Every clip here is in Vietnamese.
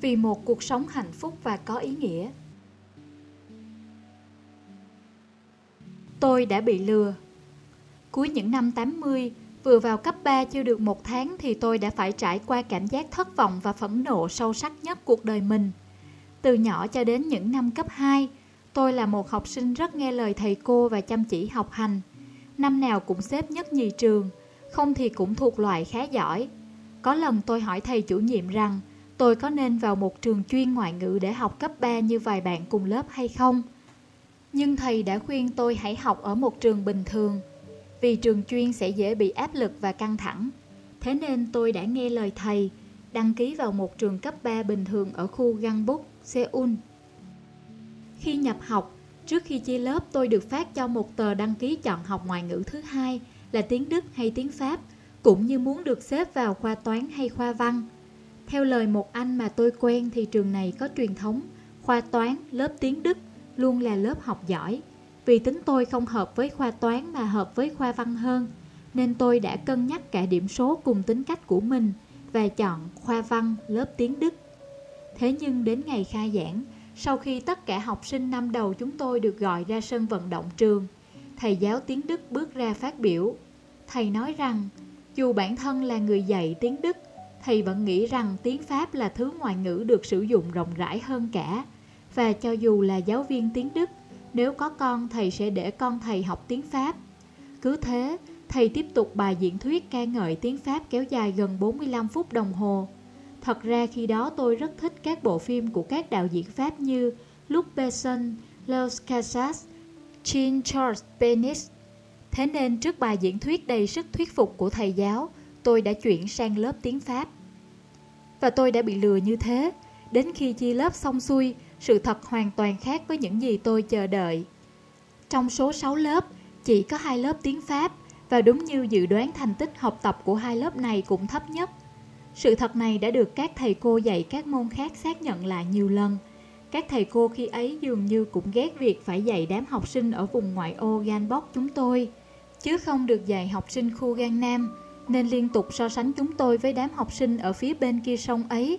vì một cuộc sống hạnh phúc và có ý nghĩa. Tôi đã bị lừa. Cuối những năm 80, vừa vào cấp 3 chưa được một tháng thì tôi đã phải trải qua cảm giác thất vọng và phẫn nộ sâu sắc nhất cuộc đời mình. Từ nhỏ cho đến những năm cấp 2, tôi là một học sinh rất nghe lời thầy cô và chăm chỉ học hành. Năm nào cũng xếp nhất nhì trường, không thì cũng thuộc loại khá giỏi. Có lần tôi hỏi thầy chủ nhiệm rằng tôi có nên vào một trường chuyên ngoại ngữ để học cấp 3 như vài bạn cùng lớp hay không? Nhưng thầy đã khuyên tôi hãy học ở một trường bình thường, vì trường chuyên sẽ dễ bị áp lực và căng thẳng. Thế nên tôi đã nghe lời thầy, đăng ký vào một trường cấp 3 bình thường ở khu Gangbuk, Seoul. Khi nhập học, trước khi chia lớp tôi được phát cho một tờ đăng ký chọn học ngoại ngữ thứ hai là tiếng Đức hay tiếng Pháp, cũng như muốn được xếp vào khoa toán hay khoa văn. Theo lời một anh mà tôi quen thì trường này có truyền thống, khoa toán, lớp tiếng Đức luôn là lớp học giỏi. Vì tính tôi không hợp với khoa toán mà hợp với khoa văn hơn, nên tôi đã cân nhắc cả điểm số cùng tính cách của mình và chọn khoa văn lớp tiếng Đức. Thế nhưng đến ngày khai giảng, sau khi tất cả học sinh năm đầu chúng tôi được gọi ra sân vận động trường, thầy giáo tiếng Đức bước ra phát biểu. Thầy nói rằng, dù bản thân là người dạy tiếng Đức, thầy vẫn nghĩ rằng tiếng Pháp là thứ ngoại ngữ được sử dụng rộng rãi hơn cả. Và cho dù là giáo viên tiếng Đức, nếu có con thầy sẽ để con thầy học tiếng Pháp. Cứ thế, thầy tiếp tục bài diễn thuyết ca ngợi tiếng Pháp kéo dài gần 45 phút đồng hồ. Thật ra khi đó tôi rất thích các bộ phim của các đạo diễn Pháp như Luc Besson, Los Casas, Jean Charles Benis. Thế nên trước bài diễn thuyết đầy sức thuyết phục của thầy giáo, tôi đã chuyển sang lớp tiếng Pháp. Và tôi đã bị lừa như thế. Đến khi chia lớp xong xuôi, sự thật hoàn toàn khác với những gì tôi chờ đợi. Trong số 6 lớp, chỉ có hai lớp tiếng Pháp và đúng như dự đoán thành tích học tập của hai lớp này cũng thấp nhất. Sự thật này đã được các thầy cô dạy các môn khác xác nhận lại nhiều lần. Các thầy cô khi ấy dường như cũng ghét việc phải dạy đám học sinh ở vùng ngoại ô Ganbok chúng tôi, chứ không được dạy học sinh khu Gan Nam, nên liên tục so sánh chúng tôi với đám học sinh ở phía bên kia sông ấy.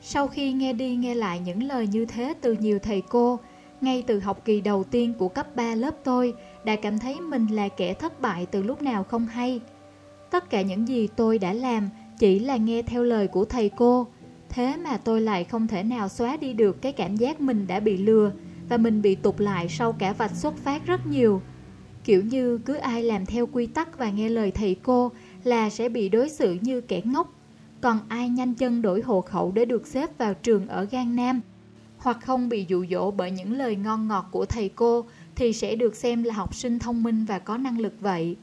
Sau khi nghe đi nghe lại những lời như thế từ nhiều thầy cô, ngay từ học kỳ đầu tiên của cấp 3 lớp tôi đã cảm thấy mình là kẻ thất bại từ lúc nào không hay. Tất cả những gì tôi đã làm chỉ là nghe theo lời của thầy cô, thế mà tôi lại không thể nào xóa đi được cái cảm giác mình đã bị lừa và mình bị tụt lại sau cả vạch xuất phát rất nhiều. Kiểu như cứ ai làm theo quy tắc và nghe lời thầy cô là sẽ bị đối xử như kẻ ngốc còn ai nhanh chân đổi hộ khẩu để được xếp vào trường ở Gan Nam hoặc không bị dụ dỗ bởi những lời ngon ngọt của thầy cô thì sẽ được xem là học sinh thông minh và có năng lực vậy.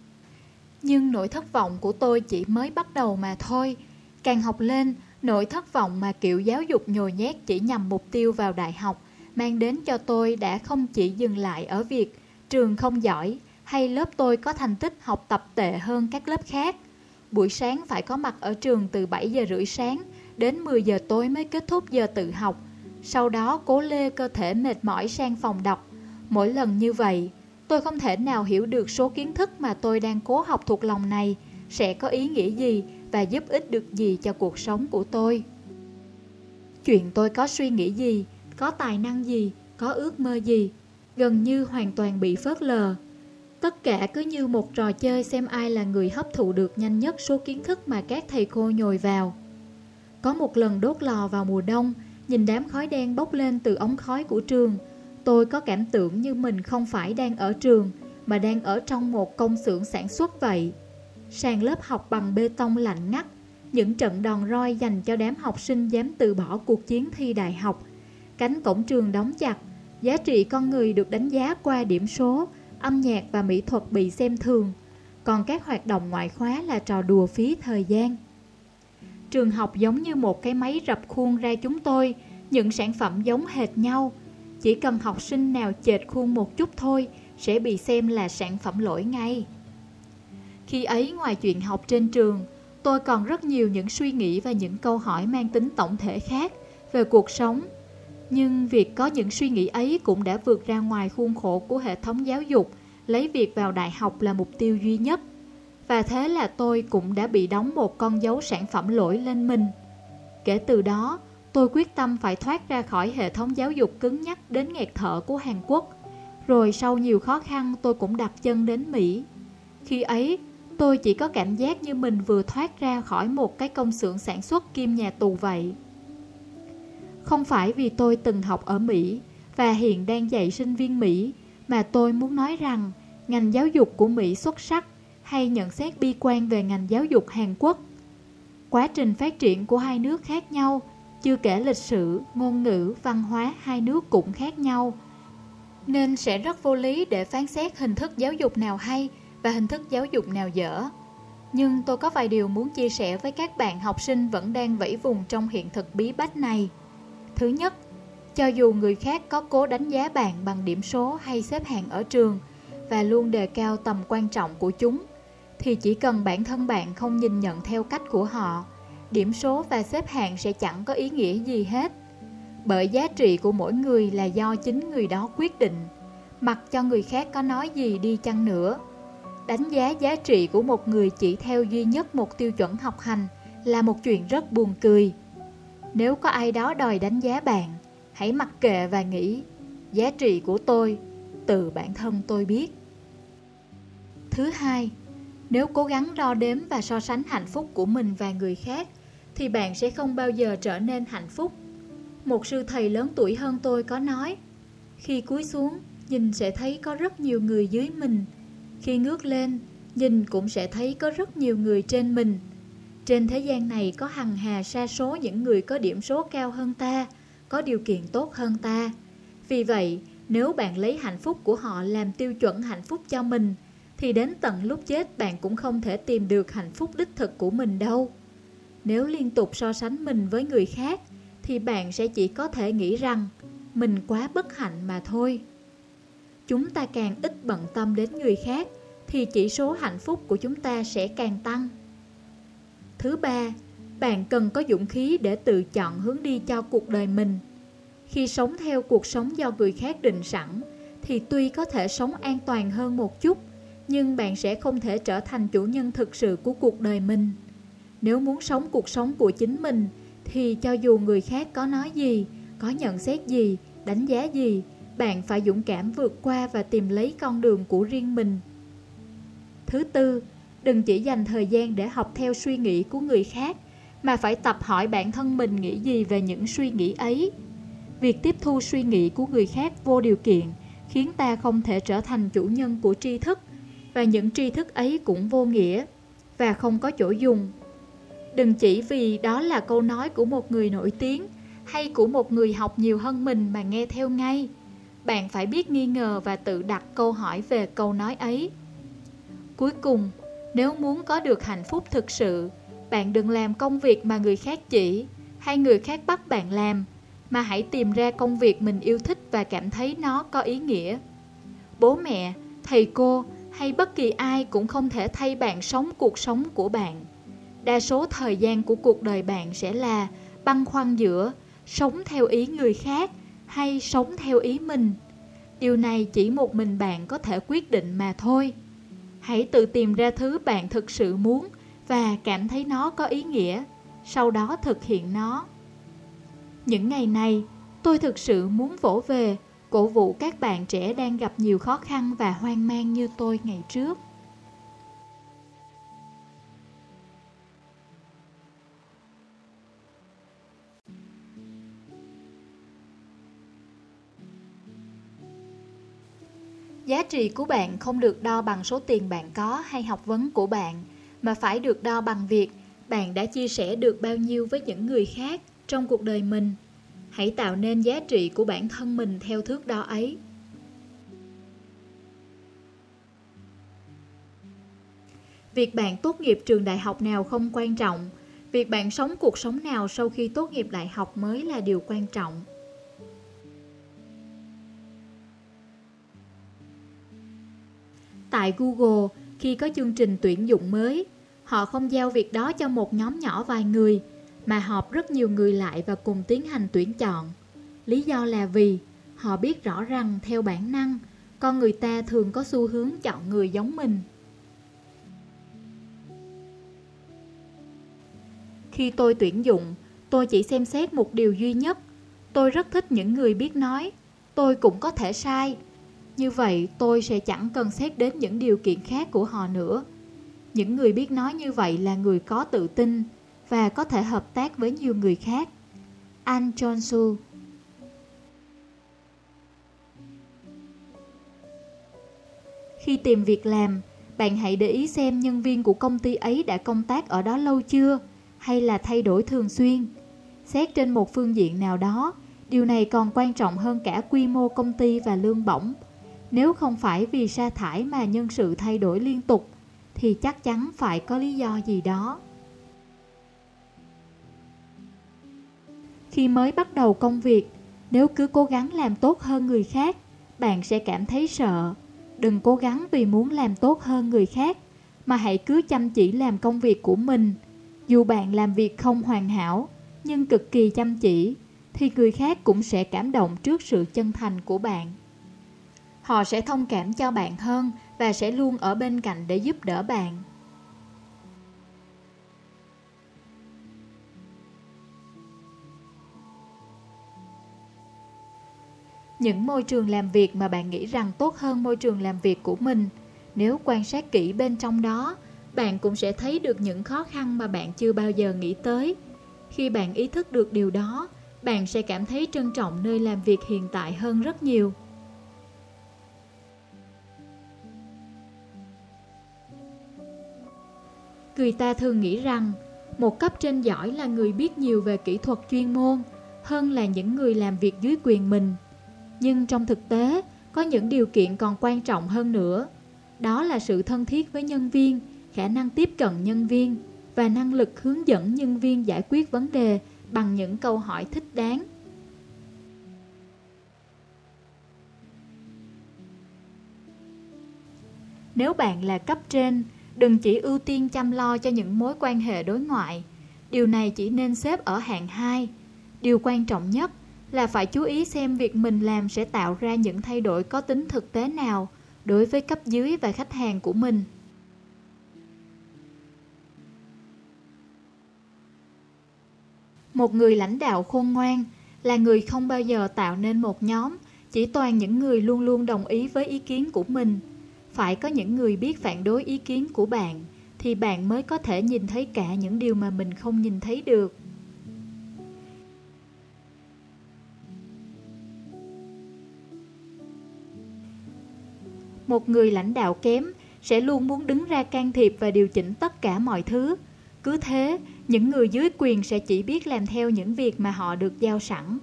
Nhưng nỗi thất vọng của tôi chỉ mới bắt đầu mà thôi. Càng học lên, nỗi thất vọng mà kiểu giáo dục nhồi nhét chỉ nhằm mục tiêu vào đại học mang đến cho tôi đã không chỉ dừng lại ở việc trường không giỏi hay lớp tôi có thành tích học tập tệ hơn các lớp khác Buổi sáng phải có mặt ở trường từ 7 giờ rưỡi sáng đến 10 giờ tối mới kết thúc giờ tự học. Sau đó cố lê cơ thể mệt mỏi sang phòng đọc. Mỗi lần như vậy, tôi không thể nào hiểu được số kiến thức mà tôi đang cố học thuộc lòng này sẽ có ý nghĩa gì và giúp ích được gì cho cuộc sống của tôi. Chuyện tôi có suy nghĩ gì, có tài năng gì, có ước mơ gì, gần như hoàn toàn bị phớt lờ. Tất cả cứ như một trò chơi xem ai là người hấp thụ được nhanh nhất số kiến thức mà các thầy cô nhồi vào. Có một lần đốt lò vào mùa đông, nhìn đám khói đen bốc lên từ ống khói của trường, tôi có cảm tưởng như mình không phải đang ở trường, mà đang ở trong một công xưởng sản xuất vậy. Sàn lớp học bằng bê tông lạnh ngắt, những trận đòn roi dành cho đám học sinh dám từ bỏ cuộc chiến thi đại học. Cánh cổng trường đóng chặt, giá trị con người được đánh giá qua điểm số, âm nhạc và mỹ thuật bị xem thường, còn các hoạt động ngoại khóa là trò đùa phí thời gian. Trường học giống như một cái máy rập khuôn ra chúng tôi, những sản phẩm giống hệt nhau. Chỉ cần học sinh nào chệch khuôn một chút thôi sẽ bị xem là sản phẩm lỗi ngay. Khi ấy ngoài chuyện học trên trường, tôi còn rất nhiều những suy nghĩ và những câu hỏi mang tính tổng thể khác về cuộc sống nhưng việc có những suy nghĩ ấy cũng đã vượt ra ngoài khuôn khổ của hệ thống giáo dục, lấy việc vào đại học là mục tiêu duy nhất. Và thế là tôi cũng đã bị đóng một con dấu sản phẩm lỗi lên mình. Kể từ đó, tôi quyết tâm phải thoát ra khỏi hệ thống giáo dục cứng nhắc đến nghẹt thở của Hàn Quốc. Rồi sau nhiều khó khăn tôi cũng đặt chân đến Mỹ. Khi ấy, tôi chỉ có cảm giác như mình vừa thoát ra khỏi một cái công xưởng sản xuất kim nhà tù vậy. Không phải vì tôi từng học ở Mỹ và hiện đang dạy sinh viên Mỹ, mà tôi muốn nói rằng ngành giáo dục của Mỹ xuất sắc hay nhận xét bi quan về ngành giáo dục Hàn Quốc. Quá trình phát triển của hai nước khác nhau, chưa kể lịch sử, ngôn ngữ, văn hóa hai nước cũng khác nhau. Nên sẽ rất vô lý để phán xét hình thức giáo dục nào hay và hình thức giáo dục nào dở. Nhưng tôi có vài điều muốn chia sẻ với các bạn học sinh vẫn đang vẫy vùng trong hiện thực bí bách này. Thứ nhất, cho dù người khác có cố đánh giá bạn bằng điểm số hay xếp hạng ở trường và luôn đề cao tầm quan trọng của chúng, thì chỉ cần bản thân bạn không nhìn nhận theo cách của họ, điểm số và xếp hạng sẽ chẳng có ý nghĩa gì hết. Bởi giá trị của mỗi người là do chính người đó quyết định, mặc cho người khác có nói gì đi chăng nữa. Đánh giá giá trị của một người chỉ theo duy nhất một tiêu chuẩn học hành là một chuyện rất buồn cười. Nếu có ai đó đòi đánh giá bạn, hãy mặc kệ và nghĩ giá trị của tôi từ bản thân tôi biết. Thứ hai, nếu cố gắng đo đếm và so sánh hạnh phúc của mình và người khác, thì bạn sẽ không bao giờ trở nên hạnh phúc. Một sư thầy lớn tuổi hơn tôi có nói, khi cúi xuống, nhìn sẽ thấy có rất nhiều người dưới mình. Khi ngước lên, nhìn cũng sẽ thấy có rất nhiều người trên mình. Trên thế gian này có hằng hà sa số những người có điểm số cao hơn ta, có điều kiện tốt hơn ta. Vì vậy, nếu bạn lấy hạnh phúc của họ làm tiêu chuẩn hạnh phúc cho mình, thì đến tận lúc chết bạn cũng không thể tìm được hạnh phúc đích thực của mình đâu. Nếu liên tục so sánh mình với người khác, thì bạn sẽ chỉ có thể nghĩ rằng mình quá bất hạnh mà thôi. Chúng ta càng ít bận tâm đến người khác, thì chỉ số hạnh phúc của chúng ta sẽ càng tăng. Thứ ba, bạn cần có dũng khí để tự chọn hướng đi cho cuộc đời mình. Khi sống theo cuộc sống do người khác định sẵn, thì tuy có thể sống an toàn hơn một chút, nhưng bạn sẽ không thể trở thành chủ nhân thực sự của cuộc đời mình. Nếu muốn sống cuộc sống của chính mình, thì cho dù người khác có nói gì, có nhận xét gì, đánh giá gì, bạn phải dũng cảm vượt qua và tìm lấy con đường của riêng mình. Thứ tư, đừng chỉ dành thời gian để học theo suy nghĩ của người khác, mà phải tập hỏi bản thân mình nghĩ gì về những suy nghĩ ấy. Việc tiếp thu suy nghĩ của người khác vô điều kiện khiến ta không thể trở thành chủ nhân của tri thức và những tri thức ấy cũng vô nghĩa và không có chỗ dùng. Đừng chỉ vì đó là câu nói của một người nổi tiếng hay của một người học nhiều hơn mình mà nghe theo ngay. Bạn phải biết nghi ngờ và tự đặt câu hỏi về câu nói ấy. Cuối cùng, nếu muốn có được hạnh phúc thực sự, bạn đừng làm công việc mà người khác chỉ hay người khác bắt bạn làm, mà hãy tìm ra công việc mình yêu thích và cảm thấy nó có ý nghĩa. Bố mẹ, thầy cô hay bất kỳ ai cũng không thể thay bạn sống cuộc sống của bạn. Đa số thời gian của cuộc đời bạn sẽ là băn khoăn giữa sống theo ý người khác hay sống theo ý mình. Điều này chỉ một mình bạn có thể quyết định mà thôi. Hãy tự tìm ra thứ bạn thực sự muốn và cảm thấy nó có ý nghĩa, sau đó thực hiện nó. Những ngày này, tôi thực sự muốn vỗ về cổ vũ các bạn trẻ đang gặp nhiều khó khăn và hoang mang như tôi ngày trước. Giá trị của bạn không được đo bằng số tiền bạn có hay học vấn của bạn, mà phải được đo bằng việc bạn đã chia sẻ được bao nhiêu với những người khác trong cuộc đời mình. Hãy tạo nên giá trị của bản thân mình theo thước đo ấy. Việc bạn tốt nghiệp trường đại học nào không quan trọng. Việc bạn sống cuộc sống nào sau khi tốt nghiệp đại học mới là điều quan trọng. Tại google khi có chương trình tuyển dụng mới họ không giao việc đó cho một nhóm nhỏ vài người mà họp rất nhiều người lại và cùng tiến hành tuyển chọn. Lý do là vì họ biết rõ rằng theo bản năng, con người ta thường có xu hướng chọn người giống mình. Khi tôi tuyển dụng, Tôi chỉ xem xét một điều duy nhất. Tôi rất thích những người biết nói. Tôi cũng có thể sai. Như vậy tôi sẽ chẳng cần xét đến những điều kiện khác của họ nữa. Những người biết nói như vậy là người có tự tin và có thể hợp tác với nhiều người khác. anh john su Khi tìm việc làm, bạn hãy để ý xem nhân viên của công ty ấy đã công tác ở đó lâu chưa hay là thay đổi thường xuyên. Xét trên một phương diện nào đó, điều này còn quan trọng hơn cả quy mô công ty và lương bổng. Nếu không phải vì sa thải mà nhân sự thay đổi liên tục, thì chắc chắn phải có lý do gì đó. Khi mới bắt đầu công việc, nếu cứ cố gắng làm tốt hơn người khác, bạn sẽ cảm thấy sợ. Đừng cố gắng vì muốn làm tốt hơn người khác, mà hãy cứ chăm chỉ làm công việc của mình. Dù bạn làm việc không hoàn hảo, nhưng cực kỳ chăm chỉ, thì người khác cũng sẽ cảm động trước sự chân thành của bạn. Họ sẽ thông cảm cho bạn hơn và sẽ luôn ở bên cạnh để giúp đỡ bạn. Những môi trường làm việc mà bạn nghĩ rằng tốt hơn môi trường làm việc của mình, nếu quan sát kỹ bên trong đó, bạn cũng sẽ thấy được những khó khăn mà bạn chưa bao giờ nghĩ tới. Khi bạn ý thức được điều đó, bạn sẽ cảm thấy trân trọng nơi làm việc hiện tại hơn rất nhiều. Người ta thường nghĩ rằng một cấp trên giỏi là người biết nhiều về kỹ thuật chuyên môn hơn là những người làm việc dưới quyền mình. Nhưng trong thực tế, có những điều kiện còn quan trọng hơn nữa. Đó là sự thân thiết với nhân viên, khả năng tiếp cận nhân viên và năng lực hướng dẫn nhân viên giải quyết vấn đề bằng những câu hỏi thích đáng. Nếu bạn là cấp trên, đừng chỉ ưu tiên chăm lo cho những mối quan hệ đối ngoại. Điều này chỉ nên xếp ở hạng 2. Điều quan trọng nhất là phải chú ý xem việc mình làm sẽ tạo ra những thay đổi có tính thực tế nào đối với cấp dưới và khách hàng của mình. Một người lãnh đạo khôn ngoan là người không bao giờ tạo nên một nhóm, chỉ toàn những người luôn luôn đồng ý với ý kiến của mình. Phải có những người biết phản đối ý kiến của bạn thì bạn mới có thể nhìn thấy cả những điều mà mình không nhìn thấy được. một người lãnh đạo kém sẽ luôn muốn đứng ra can thiệp và điều chỉnh tất cả mọi thứ. Cứ thế, những người dưới quyền sẽ chỉ biết làm theo những việc mà họ được giao sẵn.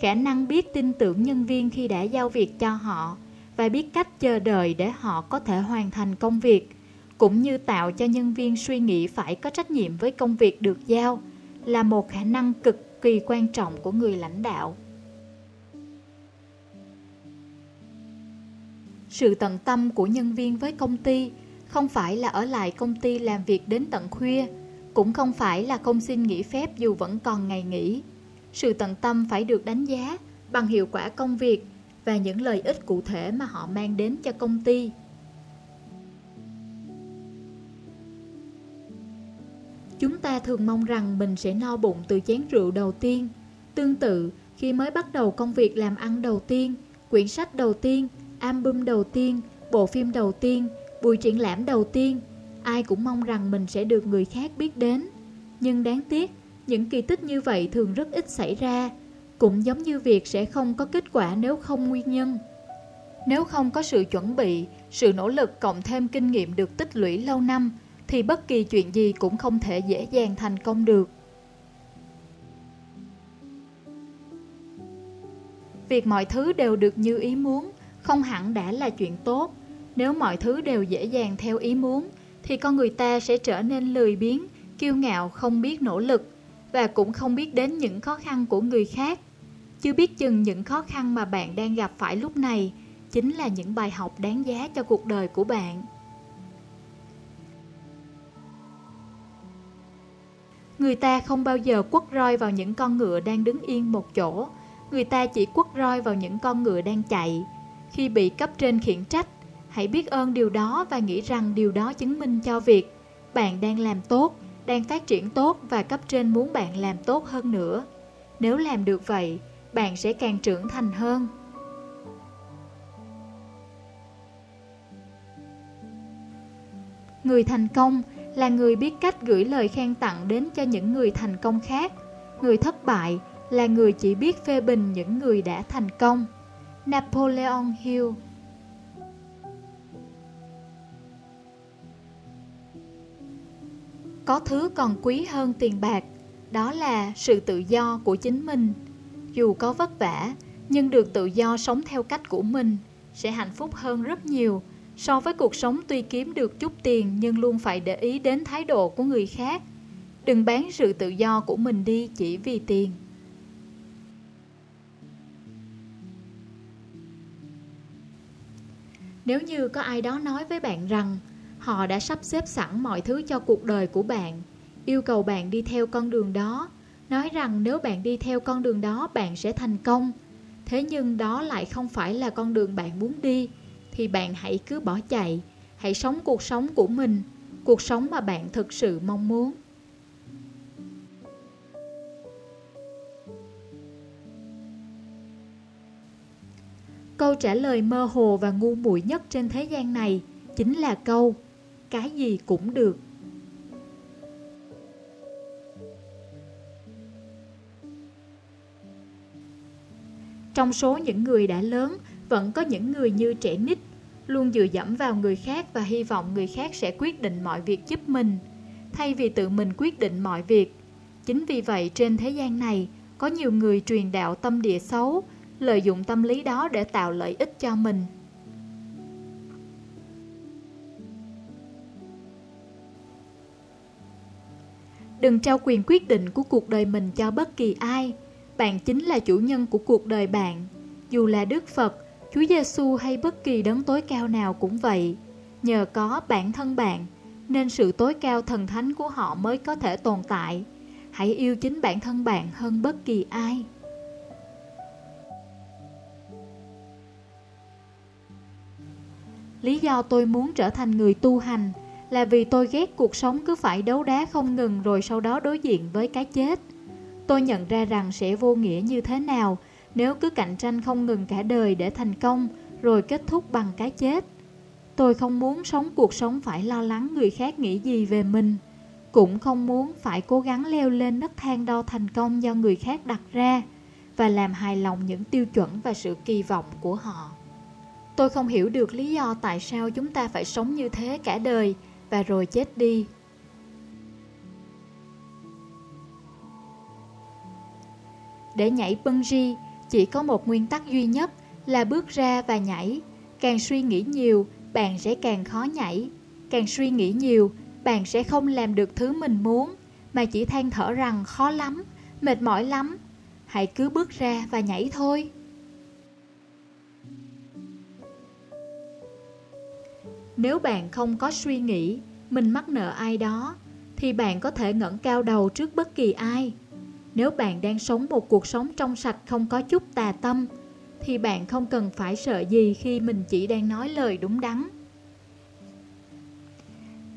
Khả năng biết tin tưởng nhân viên khi đã giao việc cho họ và biết cách chờ đợi để họ có thể hoàn thành công việc, cũng như tạo cho nhân viên suy nghĩ phải có trách nhiệm với công việc được giao, là một khả năng cực kỳ quan trọng của người lãnh đạo. Sự tận tâm của nhân viên với công ty không phải là ở lại công ty làm việc đến tận khuya, cũng không phải là không xin nghỉ phép dù vẫn còn ngày nghỉ. Sự tận tâm phải được đánh giá bằng hiệu quả công việc và những lợi ích cụ thể mà họ mang đến cho công ty. Chúng ta thường mong rằng mình sẽ no bụng từ chén rượu đầu tiên. Tương tự, khi mới bắt đầu công việc làm ăn đầu tiên, quyển sách đầu tiên album đầu tiên, bộ phim đầu tiên, buổi triển lãm đầu tiên, ai cũng mong rằng mình sẽ được người khác biết đến. Nhưng đáng tiếc, những kỳ tích như vậy thường rất ít xảy ra, cũng giống như việc sẽ không có kết quả nếu không nguyên nhân. Nếu không có sự chuẩn bị, sự nỗ lực cộng thêm kinh nghiệm được tích lũy lâu năm, thì bất kỳ chuyện gì cũng không thể dễ dàng thành công được. Việc mọi thứ đều được như ý muốn không hẳn đã là chuyện tốt. Nếu mọi thứ đều dễ dàng theo ý muốn, thì con người ta sẽ trở nên lười biếng, kiêu ngạo không biết nỗ lực và cũng không biết đến những khó khăn của người khác. Chưa biết chừng những khó khăn mà bạn đang gặp phải lúc này chính là những bài học đáng giá cho cuộc đời của bạn. Người ta không bao giờ quất roi vào những con ngựa đang đứng yên một chỗ, người ta chỉ quất roi vào những con ngựa đang chạy. Khi bị cấp trên khiển trách, hãy biết ơn điều đó và nghĩ rằng điều đó chứng minh cho việc bạn đang làm tốt đang phát triển tốt và cấp trên muốn bạn làm tốt hơn nữa. Nếu làm được vậy, bạn sẽ càng trưởng thành hơn. Người thành công là người biết cách gửi lời khen tặng đến cho những người thành công khác. Người thất bại là người chỉ biết phê bình những người đã thành công. Napoleon Hill Có thứ còn quý hơn tiền bạc, đó là sự tự do của chính mình. Dù có vất vả, nhưng được tự do sống theo cách của mình sẽ hạnh phúc hơn rất nhiều so với cuộc sống tuy kiếm được chút tiền nhưng luôn phải để ý đến thái độ của người khác. Đừng bán sự tự do của mình đi chỉ vì tiền. Nếu như có ai đó nói với bạn rằng họ đã sắp xếp sẵn mọi thứ cho cuộc đời của bạn, yêu cầu bạn đi theo con đường đó, nói rằng nếu bạn đi theo con đường đó bạn sẽ thành công. Thế nhưng đó lại không phải là con đường bạn muốn đi, thì bạn hãy cứ bỏ chạy, hãy sống cuộc sống của mình, cuộc sống mà bạn thực sự mong muốn. Câu trả lời mơ hồ và ngu muội nhất trên thế gian này chính là câu cái gì cũng được. Trong số những người đã lớn, vẫn có những người như trẻ nít, luôn dựa dẫm vào người khác và hy vọng người khác sẽ quyết định mọi việc giúp mình, thay vì tự mình quyết định mọi việc. Chính vì vậy trên thế gian này, có nhiều người truyền đạo tâm địa xấu, lợi dụng tâm lý đó để tạo lợi ích cho mình. Đừng trao quyền quyết định của cuộc đời mình cho bất kỳ ai. Bạn chính là chủ nhân của cuộc đời bạn. Dù là Đức Phật, Chúa Giêsu hay bất kỳ đấng tối cao nào cũng vậy. Nhờ có bản thân bạn, nên sự tối cao thần thánh của họ mới có thể tồn tại. Hãy yêu chính bản thân bạn hơn bất kỳ ai. Lý do tôi muốn trở thành người tu hành là vì tôi ghét cuộc sống cứ phải đấu đá không ngừng rồi sau đó đối diện với cái chết. Tôi nhận ra rằng sẽ vô nghĩa như thế nào nếu cứ cạnh tranh không ngừng cả đời để thành công rồi kết thúc bằng cái chết. Tôi không muốn sống cuộc sống phải lo lắng người khác nghĩ gì về mình, cũng không muốn phải cố gắng leo lên nấc thang đo thành công do người khác đặt ra và làm hài lòng những tiêu chuẩn và sự kỳ vọng của họ. Tôi không hiểu được lý do tại sao chúng ta phải sống như thế cả đời và rồi chết đi. Để nhảy bungee, chỉ có một nguyên tắc duy nhất là bước ra và nhảy. Càng suy nghĩ nhiều, bạn sẽ càng khó nhảy. Càng suy nghĩ nhiều, bạn sẽ không làm được thứ mình muốn, mà chỉ than thở rằng khó lắm, mệt mỏi lắm. Hãy cứ bước ra và nhảy thôi. Nếu bạn không có suy nghĩ mình mắc nợ ai đó, thì bạn có thể ngẩng cao đầu trước bất kỳ ai. Nếu bạn đang sống một cuộc sống trong sạch không có chút tà tâm, thì bạn không cần phải sợ gì khi mình chỉ đang nói lời đúng đắn.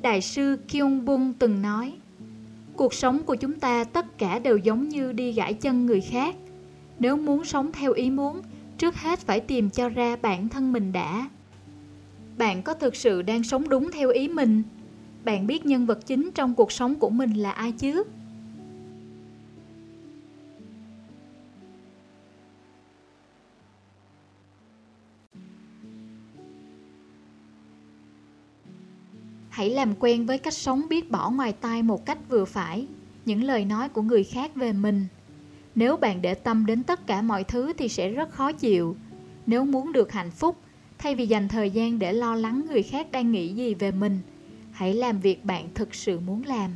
Đại sư Kyung Bung từng nói, cuộc sống của chúng ta tất cả đều giống như đi gãi chân người khác. Nếu muốn sống theo ý muốn, trước hết phải tìm cho ra bản thân mình đã. Bạn có thực sự đang sống đúng theo ý mình? Bạn biết nhân vật chính trong cuộc sống của mình là ai chứ? Hãy làm quen với cách sống biết bỏ ngoài tai một cách vừa phải những lời nói của người khác về mình. Nếu bạn để tâm đến tất cả mọi thứ thì sẽ rất khó chịu. Nếu muốn được hạnh phúc, thay vì dành thời gian để lo lắng người khác đang nghĩ gì về mình, hãy làm việc bạn thực sự muốn làm.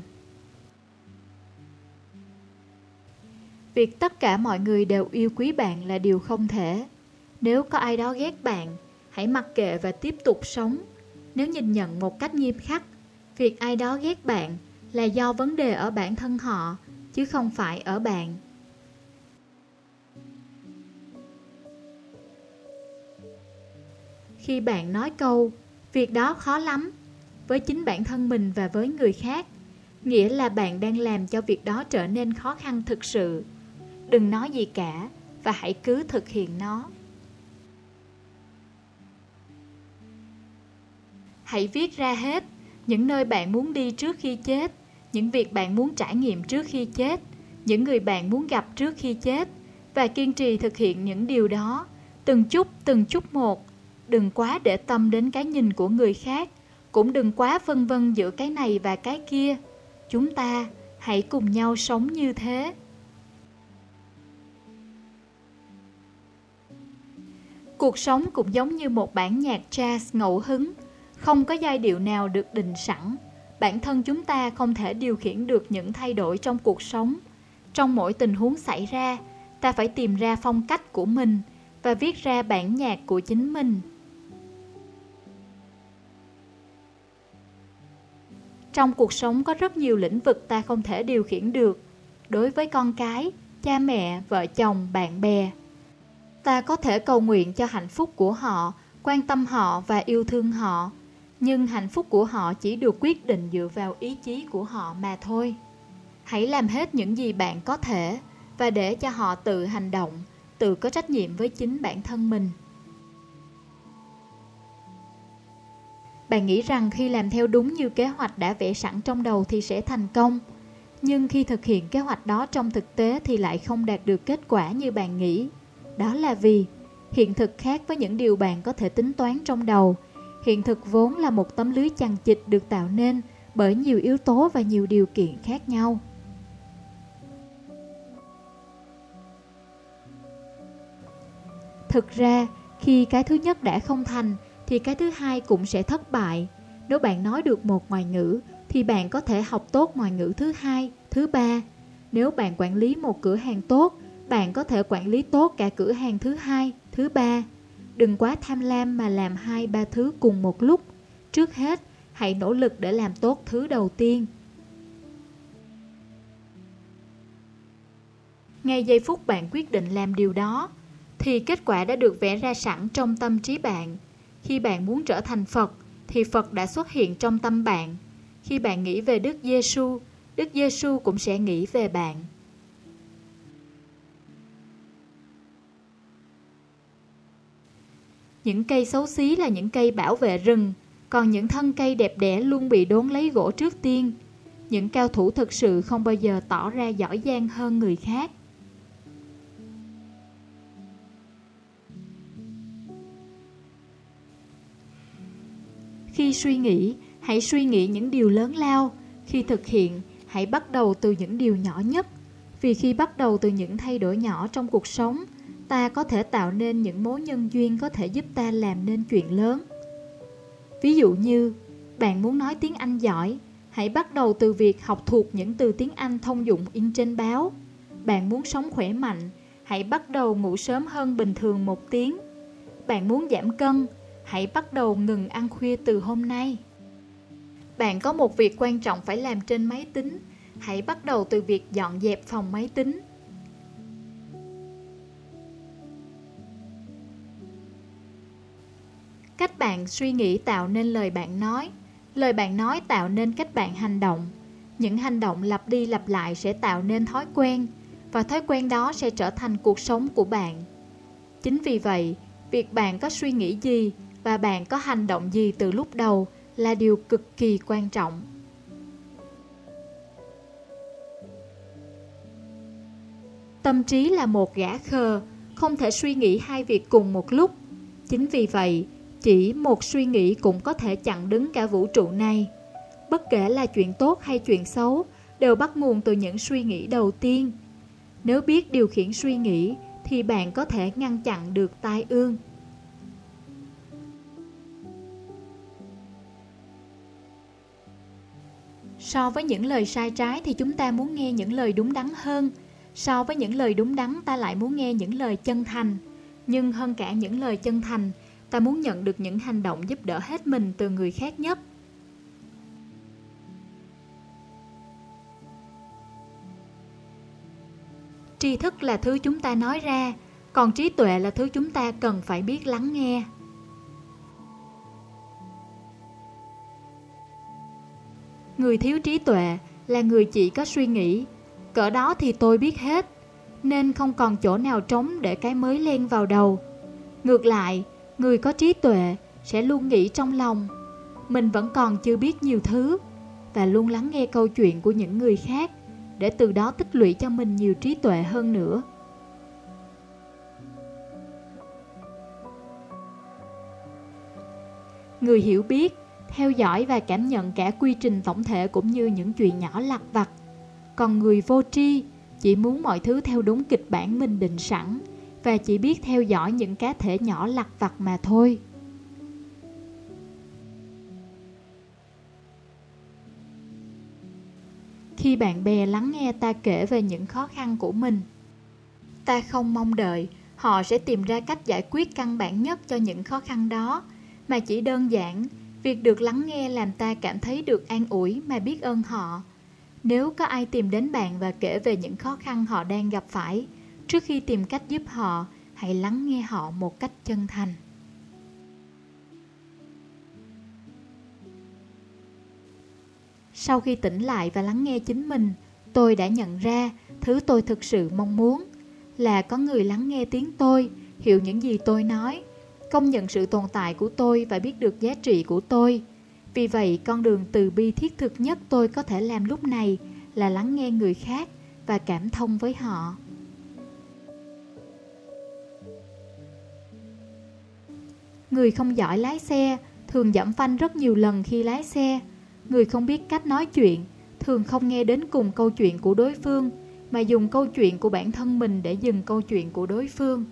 Việc tất cả mọi người đều yêu quý bạn là điều không thể. Nếu có ai đó ghét bạn, hãy mặc kệ và tiếp tục sống nếu nhìn nhận một cách nghiêm khắc, việc ai đó ghét bạn là do vấn đề ở bản thân họ, chứ không phải ở bạn. Khi bạn nói câu, việc đó khó lắm, với chính bản thân mình và với người khác, nghĩa là bạn đang làm cho việc đó trở nên khó khăn thực sự. Đừng nói gì cả và hãy cứ thực hiện nó. Hãy viết ra hết những nơi bạn muốn đi trước khi chết, những việc bạn muốn trải nghiệm trước khi chết, những người bạn muốn gặp trước khi chết và kiên trì thực hiện những điều đó, từng chút từng chút một. Đừng quá để tâm đến cái nhìn của người khác, cũng đừng quá vân vân giữa cái này và cái kia. Chúng ta hãy cùng nhau sống như thế. Cuộc sống cũng giống như một bản nhạc jazz ngẫu hứng, không có giai điệu nào được định sẵn. Bản thân chúng ta không thể điều khiển được những thay đổi trong cuộc sống. Trong mỗi tình huống xảy ra, ta phải tìm ra phong cách của mình và viết ra bản nhạc của chính mình. Trong cuộc sống có rất nhiều lĩnh vực ta không thể điều khiển được. Đối với con cái, cha mẹ, vợ chồng, bạn bè, ta có thể cầu nguyện cho hạnh phúc của họ, quan tâm họ và yêu thương họ. Nhưng hạnh phúc của họ chỉ được quyết định dựa vào ý chí của họ mà thôi. Hãy làm hết những gì bạn có thể và để cho họ tự hành động, tự có trách nhiệm với chính bản thân mình. Bạn nghĩ rằng khi làm theo đúng như kế hoạch đã vẽ sẵn trong đầu thì sẽ thành công. Nhưng khi thực hiện kế hoạch đó trong thực tế thì lại không đạt được kết quả như bạn nghĩ. Đó là vì hiện thực khác với những điều bạn có thể tính toán trong đầu. Hiện thực vốn là một tấm lưới chằng chịt được tạo nên bởi nhiều yếu tố và nhiều điều kiện khác nhau. Thực ra, khi cái thứ nhất đã không thành thì cái thứ hai cũng sẽ thất bại. Nếu bạn nói được một ngoại ngữ thì bạn có thể học tốt ngoại ngữ thứ hai, thứ ba. Nếu bạn quản lý một cửa hàng tốt, bạn có thể quản lý tốt cả cửa hàng thứ hai, thứ ba. Đừng quá tham lam mà làm hai ba thứ cùng một lúc. Trước hết, hãy nỗ lực để làm tốt thứ đầu tiên. Ngay giây phút bạn quyết định làm điều đó, thì kết quả đã được vẽ ra sẵn trong tâm trí bạn. Khi bạn muốn trở thành Phật, thì Phật đã xuất hiện trong tâm bạn. Khi bạn nghĩ về Đức Giêsu, Đức Giêsu cũng sẽ nghĩ về bạn. Những cây xấu xí là những cây bảo vệ rừng, còn những thân cây đẹp đẽ luôn bị đốn lấy gỗ trước tiên. Những cao thủ thực sự không bao giờ tỏ ra giỏi giang hơn người khác. Khi suy nghĩ, hãy suy nghĩ những điều lớn lao. Khi thực hiện, hãy bắt đầu từ những điều nhỏ nhất. Vì khi bắt đầu từ những thay đổi nhỏ trong cuộc sống, ta có thể tạo nên những mối nhân duyên có thể giúp ta làm nên chuyện lớn. Ví dụ như, bạn muốn nói tiếng Anh giỏi, hãy bắt đầu từ việc học thuộc những từ tiếng Anh thông dụng in trên báo. Bạn muốn sống khỏe mạnh, hãy bắt đầu ngủ sớm hơn bình thường một tiếng. Bạn muốn giảm cân, hãy bắt đầu ngừng ăn khuya từ hôm nay. Bạn có một việc quan trọng phải làm trên máy tính, hãy bắt đầu từ việc dọn dẹp phòng máy tính. Cách bạn suy nghĩ tạo nên lời bạn nói, lời bạn nói tạo nên cách bạn hành động. Những hành động lặp đi lặp lại sẽ tạo nên thói quen, và thói quen đó sẽ trở thành cuộc sống của bạn. Chính vì vậy, việc bạn có suy nghĩ gì và bạn có hành động gì từ lúc đầu là điều cực kỳ quan trọng. Tâm trí là một gã khờ, không thể suy nghĩ hai việc cùng một lúc. Chính vì vậy, chỉ một suy nghĩ cũng có thể chặn đứng cả vũ trụ này. Bất kể là chuyện tốt hay chuyện xấu, đều bắt nguồn từ những suy nghĩ đầu tiên. Nếu biết điều khiển suy nghĩ, thì bạn có thể ngăn chặn được tai ương. So với những lời sai trái thì chúng ta muốn nghe những lời đúng đắn hơn. So với những lời đúng đắn ta lại muốn nghe những lời chân thành. Nhưng hơn cả những lời chân thành, ta muốn nhận được những hành động giúp đỡ hết mình từ người khác nhất. Tri thức là thứ chúng ta nói ra, còn trí tuệ là thứ chúng ta cần phải biết lắng nghe. Người thiếu trí tuệ là người chỉ có suy nghĩ, cỡ đó thì tôi biết hết, nên không còn chỗ nào trống để cái mới len vào đầu. Ngược lại, người có trí tuệ sẽ luôn nghĩ trong lòng, mình vẫn còn chưa biết nhiều thứ và luôn lắng nghe câu chuyện của những người khác để từ đó tích lũy cho mình nhiều trí tuệ hơn nữa. Người hiểu biết, theo dõi và cảm nhận cả quy trình tổng thể cũng như những chuyện nhỏ lặt vặt. Còn người vô tri chỉ muốn mọi thứ theo đúng kịch bản mình định sẵn và chỉ biết theo dõi những cá thể nhỏ lặt vặt mà thôi. Khi bạn bè lắng nghe ta kể về những khó khăn của mình, ta không mong đợi họ sẽ tìm ra cách giải quyết căn bản nhất cho những khó khăn đó, mà chỉ đơn giản việc được lắng nghe làm ta cảm thấy được an ủi mà biết ơn họ. Nếu có ai tìm đến bạn và kể về những khó khăn họ đang gặp phải, trước khi tìm cách giúp họ, hãy lắng nghe họ một cách chân thành. Sau khi tỉnh lại và lắng nghe chính mình, tôi đã nhận ra thứ tôi thực sự mong muốn là có người lắng nghe tiếng tôi, hiểu những gì tôi nói, công nhận sự tồn tại của tôi và biết được giá trị của tôi. Vì vậy, con đường từ bi thiết thực nhất tôi có thể làm lúc này là lắng nghe người khác và cảm thông với họ. Người không giỏi lái xe thường giảm phanh rất nhiều lần khi lái xe. Người không biết cách nói chuyện thường không nghe đến cùng câu chuyện của đối phương mà dùng câu chuyện của bản thân mình để dừng câu chuyện của đối phương.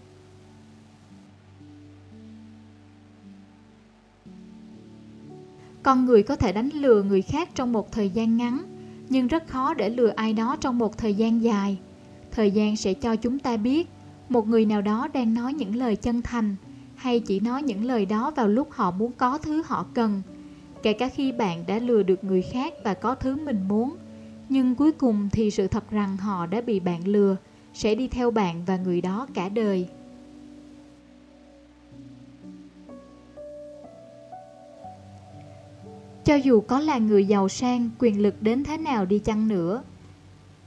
Con người có thể đánh lừa người khác trong một thời gian ngắn, nhưng rất khó để lừa ai đó trong một thời gian dài. Thời gian sẽ cho chúng ta biết một người nào đó đang nói những lời chân thành hay chỉ nói những lời đó vào lúc họ muốn có thứ họ cần. Kể cả khi bạn đã lừa được người khác và có thứ mình muốn, nhưng cuối cùng thì sự thật rằng họ đã bị bạn lừa sẽ đi theo bạn và người đó cả đời. Cho dù có là người giàu sang, quyền lực đến thế nào đi chăng nữa,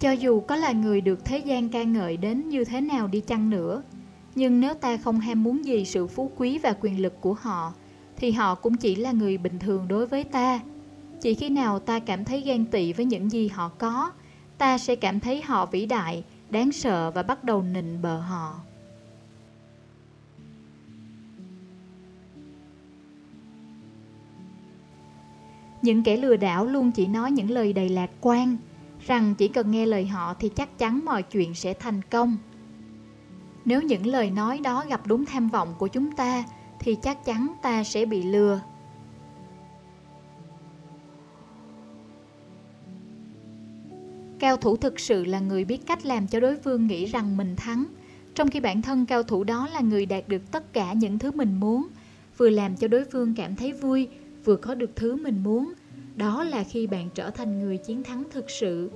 cho dù có là người được thế gian ca ngợi đến như thế nào đi chăng nữa, nhưng nếu ta không ham muốn gì sự phú quý và quyền lực của họ, thì họ cũng chỉ là người bình thường đối với ta. Chỉ khi nào ta cảm thấy ghen tị với những gì họ có, ta sẽ cảm thấy họ vĩ đại, đáng sợ và bắt đầu nịnh bợ họ. Những kẻ lừa đảo luôn chỉ nói những lời đầy lạc quan, rằng chỉ cần nghe lời họ thì chắc chắn mọi chuyện sẽ thành công. Nếu những lời nói đó gặp đúng tham vọng của chúng ta, thì chắc chắn ta sẽ bị lừa. Cao thủ thực sự là người biết cách làm cho đối phương nghĩ rằng mình thắng, trong khi bản thân cao thủ đó là người đạt được tất cả những thứ mình muốn, vừa làm cho đối phương cảm thấy vui, vừa có được thứ mình muốn. Đó là khi bạn trở thành người chiến thắng thực sự.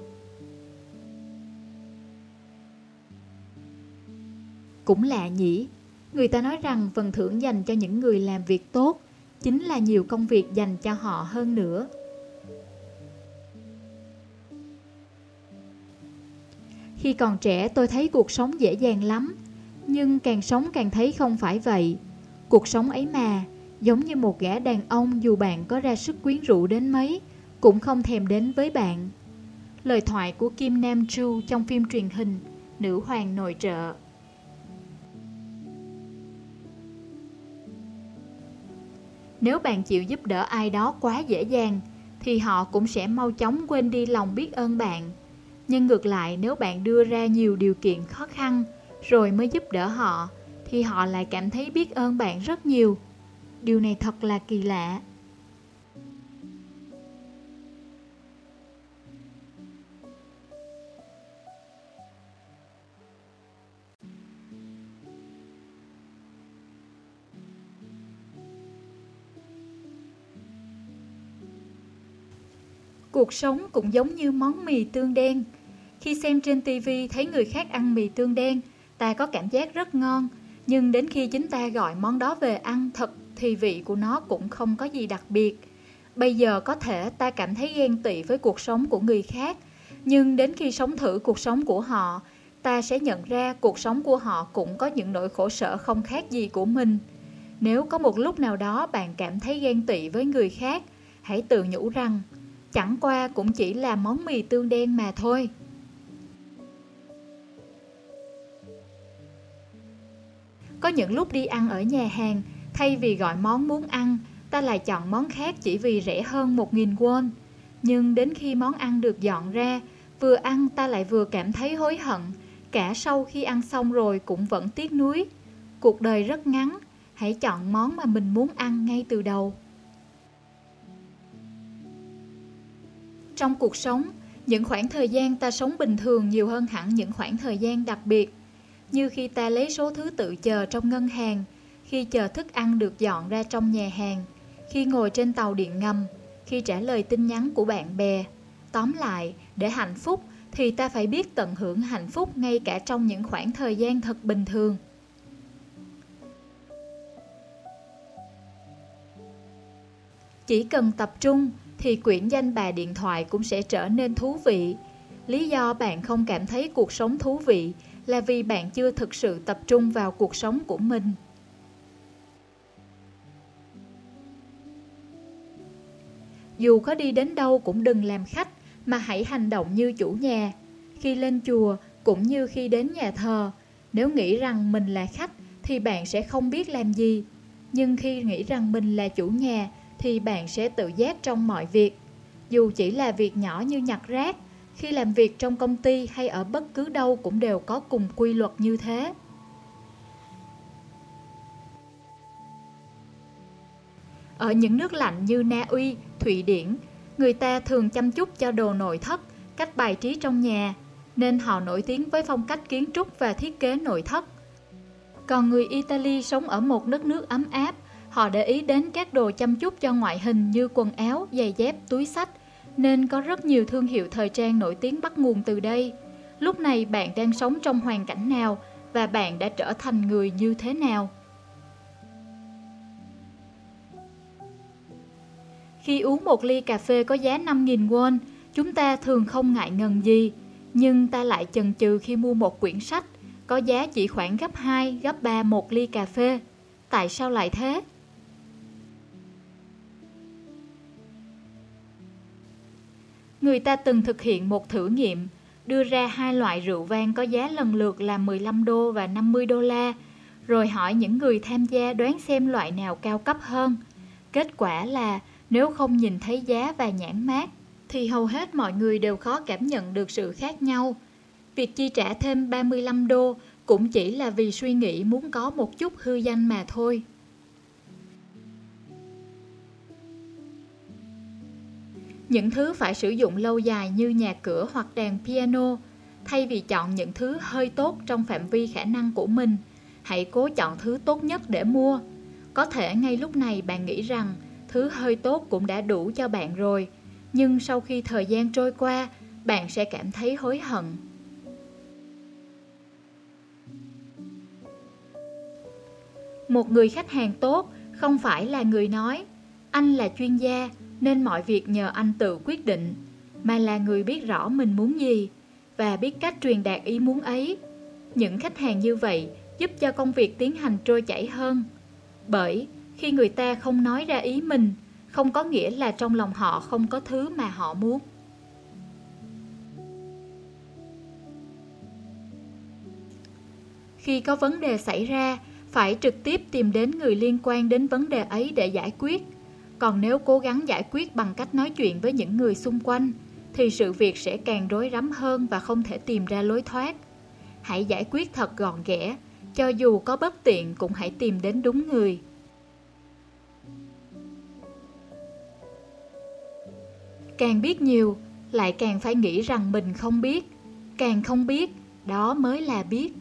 Cũng lạ nhỉ, người ta nói rằng phần thưởng dành cho những người làm việc tốt chính là nhiều công việc dành cho họ hơn nữa. Khi còn trẻ tôi thấy cuộc sống dễ dàng lắm, nhưng càng sống càng thấy không phải vậy. Cuộc sống ấy mà, giống như một gã đàn ông dù bạn có ra sức quyến rũ đến mấy, cũng không thèm đến với bạn. Lời thoại của Kim Nam Chu trong phim truyền hình Nữ hoàng nội trợ Nếu bạn chịu giúp đỡ ai đó quá dễ dàng, thì họ cũng sẽ mau chóng quên đi lòng biết ơn bạn. Nhưng ngược lại nếu bạn đưa ra nhiều điều kiện khó khăn rồi mới giúp đỡ họ, thì họ lại cảm thấy biết ơn bạn rất nhiều. Điều này thật là kỳ lạ. Cuộc sống cũng giống như món mì tương đen. Khi xem trên TV thấy người khác ăn mì tương đen, ta có cảm giác rất ngon. Nhưng đến khi chính ta gọi món đó về ăn thật thì vị của nó cũng không có gì đặc biệt. Bây giờ có thể ta cảm thấy ghen tị với cuộc sống của người khác, nhưng đến khi sống thử cuộc sống của họ, ta sẽ nhận ra cuộc sống của họ cũng có những nỗi khổ sở không khác gì của mình. Nếu có một lúc nào đó bạn cảm thấy ghen tị với người khác, hãy tự nhủ rằng chẳng qua cũng chỉ là món mì tương đen mà thôi. Có những lúc đi ăn ở nhà hàng, thay vì gọi món muốn ăn, ta lại chọn món khác chỉ vì rẻ hơn 1.000 won. Nhưng đến khi món ăn được dọn ra, vừa ăn ta lại vừa cảm thấy hối hận, cả sau khi ăn xong rồi cũng vẫn tiếc nuối. Cuộc đời rất ngắn, hãy chọn món mà mình muốn ăn ngay từ đầu. Trong cuộc sống, những khoảng thời gian ta sống bình thường nhiều hơn hẳn những khoảng thời gian đặc biệt. Như khi ta lấy số thứ tự chờ trong ngân hàng, khi chờ thức ăn được dọn ra trong nhà hàng, khi ngồi trên tàu điện ngầm, khi trả lời tin nhắn của bạn bè. Tóm lại, để hạnh phúc thì ta phải biết tận hưởng hạnh phúc ngay cả trong những khoảng thời gian thật bình thường. Chỉ cần tập trung thì quyển danh bà điện thoại cũng sẽ trở nên thú vị. Lý do bạn không cảm thấy cuộc sống thú vị là vì bạn chưa thực sự tập trung vào cuộc sống của mình. Dù có đi đến đâu cũng đừng làm khách, mà hãy hành động như chủ nhà. Khi lên chùa, cũng như khi đến nhà thờ, nếu nghĩ rằng mình là khách thì bạn sẽ không biết làm gì. Nhưng khi nghĩ rằng mình là chủ nhà thì bạn sẽ tự giác trong mọi việc. Dù chỉ là việc nhỏ như nhặt rác, khi làm việc trong công ty hay ở bất cứ đâu cũng đều có cùng quy luật như thế. Ở những nước lạnh như Na Uy, Thụy Điển, người ta thường chăm chút cho đồ nội thất, cách bài trí trong nhà, nên họ nổi tiếng với phong cách kiến trúc và thiết kế nội thất. Còn người Italy sống ở một đất nước ấm áp, họ để ý đến các đồ chăm chút cho ngoại hình như quần áo, giày dép, túi sách, nên có rất nhiều thương hiệu thời trang nổi tiếng bắt nguồn từ đây. Lúc này bạn đang sống trong hoàn cảnh nào và bạn đã trở thành người như thế nào? Khi uống một ly cà phê có giá 5.000 won, chúng ta thường không ngại ngần gì, nhưng ta lại chần chừ khi mua một quyển sách có giá chỉ khoảng gấp 2, gấp 3 một ly cà phê. Tại sao lại thế? Người ta từng thực hiện một thử nghiệm, đưa ra hai loại rượu vang có giá lần lượt là 15 đô và 50 đô la, rồi hỏi những người tham gia đoán xem loại nào cao cấp hơn. Kết quả là nếu không nhìn thấy giá và nhãn mát, thì hầu hết mọi người đều khó cảm nhận được sự khác nhau. Việc chi trả thêm 35 đô cũng chỉ là vì suy nghĩ muốn có một chút hư danh mà thôi. Những thứ phải sử dụng lâu dài như nhà cửa hoặc đàn piano, thay vì chọn những thứ hơi tốt trong phạm vi khả năng của mình, hãy cố chọn thứ tốt nhất để mua. Có thể ngay lúc này bạn nghĩ rằng thứ hơi tốt cũng đã đủ cho bạn rồi, nhưng sau khi thời gian trôi qua, bạn sẽ cảm thấy hối hận. Một người khách hàng tốt không phải là người nói anh là chuyên gia nên mọi việc nhờ anh tự quyết định, mà là người biết rõ mình muốn gì và biết cách truyền đạt ý muốn ấy. Những khách hàng như vậy giúp cho công việc tiến hành trôi chảy hơn. Bởi khi người ta không nói ra ý mình, không có nghĩa là trong lòng họ không có thứ mà họ muốn. Khi có vấn đề xảy ra, phải trực tiếp tìm đến người liên quan đến vấn đề ấy để giải quyết. Còn nếu cố gắng giải quyết bằng cách nói chuyện với những người xung quanh, thì sự việc sẽ càng rối rắm hơn và không thể tìm ra lối thoát. Hãy giải quyết thật gọn ghẽ, cho dù có bất tiện cũng hãy tìm đến đúng người. Càng biết nhiều, lại càng phải nghĩ rằng mình không biết. Càng không biết, đó mới là biết.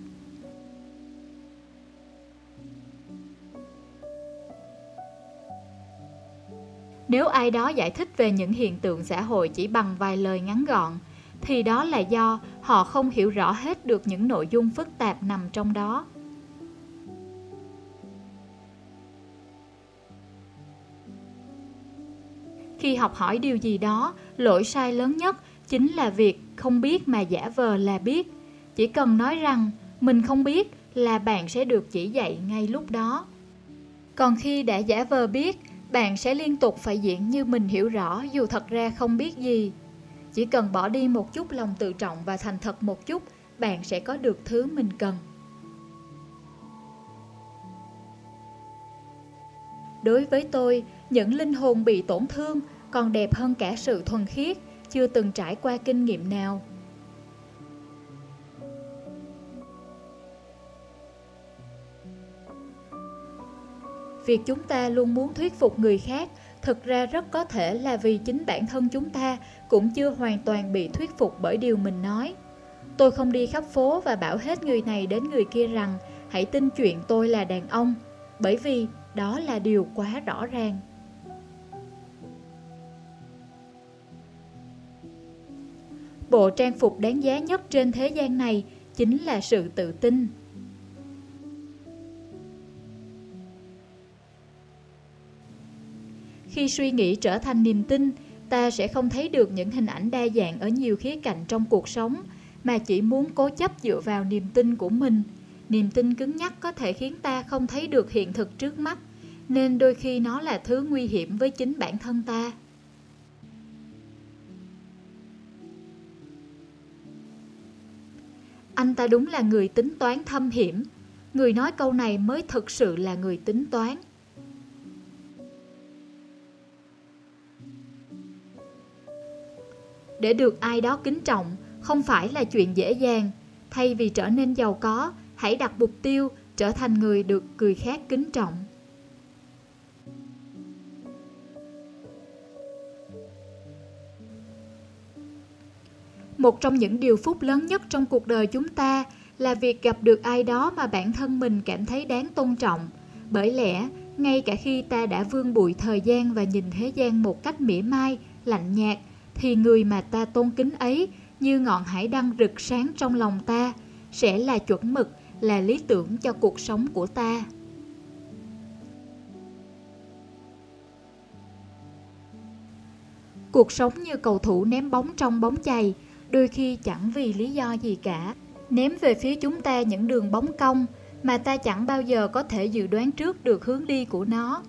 Nếu ai đó giải thích về những hiện tượng xã hội chỉ bằng vài lời ngắn gọn, thì đó là do họ không hiểu rõ hết được những nội dung phức tạp nằm trong đó. Khi học hỏi điều gì đó, lỗi sai lớn nhất chính là việc không biết mà giả vờ là biết. Chỉ cần nói rằng mình không biết là bạn sẽ được chỉ dạy ngay lúc đó. Còn khi đã giả vờ biết, bạn sẽ liên tục phải diễn như mình hiểu rõ dù thật ra không biết gì. Chỉ cần bỏ đi một chút lòng tự trọng và thành thật một chút, bạn sẽ có được thứ mình cần. Đối với tôi, những linh hồn bị tổn thương còn đẹp hơn cả sự thuần khiết, chưa từng trải qua kinh nghiệm nào. Việc chúng ta luôn muốn thuyết phục người khác thực ra rất có thể là vì chính bản thân chúng ta cũng chưa hoàn toàn bị thuyết phục bởi điều mình nói. Tôi không đi khắp phố và bảo hết người này đến người kia rằng hãy tin chuyện tôi là đàn ông, bởi vì đó là điều quá rõ ràng. Bộ trang phục đáng giá nhất trên thế gian này chính là sự tự tin. Khi suy nghĩ trở thành niềm tin, ta sẽ không thấy được những hình ảnh đa dạng ở nhiều khía cạnh trong cuộc sống, mà chỉ muốn cố chấp dựa vào niềm tin của mình. Niềm tin cứng nhắc có thể khiến ta không thấy được hiện thực trước mắt, nên đôi khi nó là thứ nguy hiểm với chính bản thân ta. Anh ta đúng là người tính toán thâm hiểm. Người nói câu này mới thực sự là người tính toán. Để được ai đó kính trọng không phải là chuyện dễ dàng. Thay vì trở nên giàu có, hãy đặt mục tiêu trở thành người được người khác kính trọng. Một trong những điều phúc lớn nhất trong cuộc đời chúng ta là việc gặp được ai đó mà bản thân mình cảm thấy đáng tôn trọng. Bởi lẽ, ngay cả khi ta đã vương bụi thời gian và nhìn thế gian một cách mỉa mai, lạnh nhạt, thì người mà ta tôn kính ấy như ngọn hải đăng rực sáng trong lòng ta sẽ là chuẩn mực, là lý tưởng cho cuộc sống của ta. Cuộc sống như cầu thủ ném bóng trong bóng chày, đôi khi chẳng vì lý do gì cả. Ném về phía chúng ta những đường bóng cong mà ta chẳng bao giờ có thể dự đoán trước được hướng đi của nó.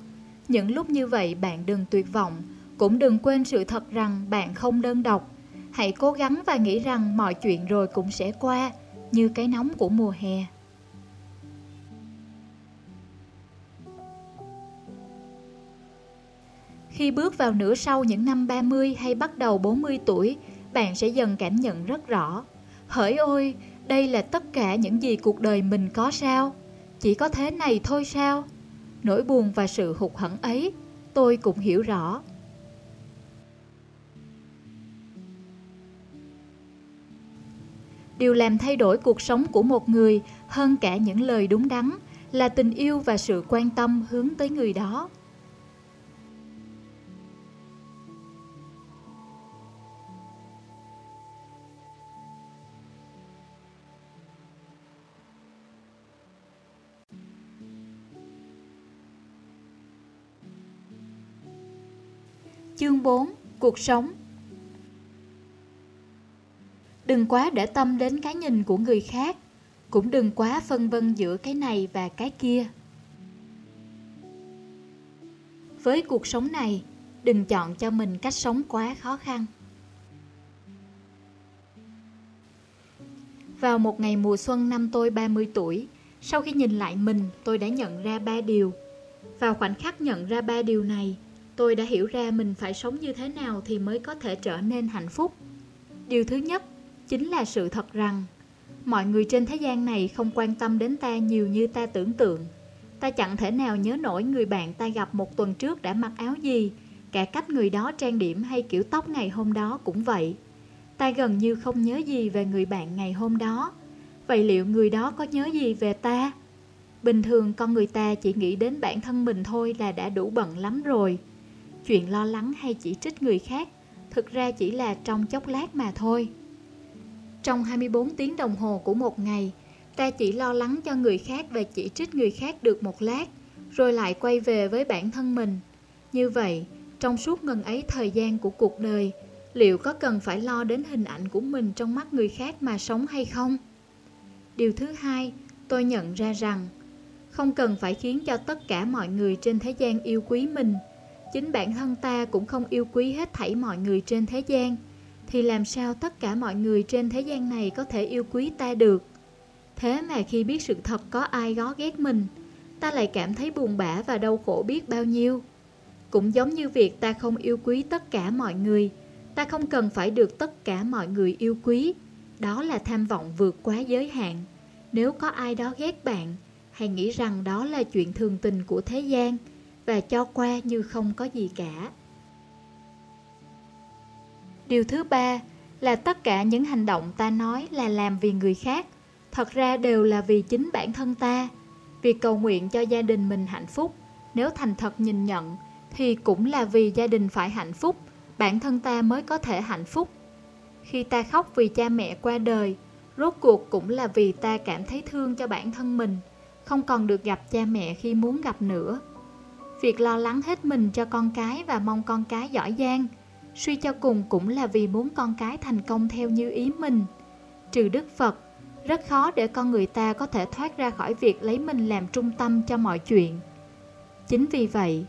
Những lúc như vậy bạn đừng tuyệt vọng, cũng đừng quên sự thật rằng bạn không đơn độc. Hãy cố gắng và nghĩ rằng mọi chuyện rồi cũng sẽ qua, như cái nóng của mùa hè. Khi bước vào nửa sau những năm 30 hay bắt đầu 40 tuổi, bạn sẽ dần cảm nhận rất rõ. Hỡi ôi, đây là tất cả những gì cuộc đời mình có sao? Chỉ có thế này thôi sao? Nỗi buồn và sự hụt hẫng ấy, tôi cũng hiểu rõ. Điều làm thay đổi cuộc sống của một người hơn cả những lời đúng đắn là tình yêu và sự quan tâm hướng tới người đó. Chương 4 Cuộc sống Đừng quá để tâm đến cái nhìn của người khác, Cũng đừng quá phân vân giữa cái này và cái kia. Với cuộc sống này, Đừng chọn cho mình cách sống quá khó khăn. Vào một ngày mùa xuân năm tôi 30 tuổi, Sau khi nhìn lại mình, tôi đã nhận ra ba điều. Vào khoảnh khắc nhận ra ba điều này, tôi đã hiểu ra mình phải sống như thế nào thì mới có thể trở nên hạnh phúc. Điều thứ nhất chính là sự thật rằng mọi người trên thế gian này không quan tâm đến ta nhiều như ta tưởng tượng. Ta chẳng thể nào nhớ nổi người bạn ta gặp một tuần trước đã mặc áo gì, cả cách người đó trang điểm hay kiểu tóc ngày hôm đó cũng vậy. Ta gần như không nhớ gì về người bạn ngày hôm đó. Vậy liệu người đó có nhớ gì về ta? Bình thường con người ta chỉ nghĩ đến bản thân mình thôi là đã đủ bận lắm rồi. Chuyện lo lắng hay chỉ trích người khác thực ra chỉ là trong chốc lát mà thôi. Trong 24 tiếng đồng hồ của một ngày, ta chỉ lo lắng cho người khác và chỉ trích người khác được một lát, rồi lại quay về với bản thân mình. Như vậy, trong suốt ngần ấy thời gian của cuộc đời, liệu có cần phải lo đến hình ảnh của mình trong mắt người khác mà sống hay không? Điều thứ hai, tôi nhận ra rằng không cần phải khiến cho tất cả mọi người trên thế gian yêu quý mình. Chính bản thân ta cũng không yêu quý hết thảy mọi người trên thế gian, thì làm sao tất cả mọi người trên thế gian này có thể yêu quý ta được? Thế mà khi biết sự thật có ai gó ghét mình, ta lại cảm thấy buồn bã và đau khổ biết bao nhiêu. Cũng giống như việc ta không yêu quý tất cả mọi người, ta không cần phải được tất cả mọi người yêu quý. Đó là tham vọng vượt quá giới hạn. Nếu có ai đó ghét bạn, hãy nghĩ rằng đó là chuyện thường tình của thế gian và cho qua như không có gì cả. Điều thứ ba là tất cả những hành động ta nói là làm vì người khác, thật ra đều là vì chính bản thân ta. Việc cầu nguyện cho gia đình mình hạnh phúc, nếu thành thật nhìn nhận, thì cũng là vì gia đình phải hạnh phúc, bản thân ta mới có thể hạnh phúc. Khi ta khóc vì cha mẹ qua đời, rốt cuộc cũng là vì ta cảm thấy thương cho bản thân mình, không còn được gặp cha mẹ khi muốn gặp nữa. Việc lo lắng hết mình cho con cái và mong con cái giỏi giang, suy cho cùng cũng là vì muốn con cái thành công theo như ý mình. Trừ Đức Phật, rất khó để con người ta có thể thoát ra khỏi việc lấy mình làm trung tâm cho mọi chuyện. Chính vì vậy,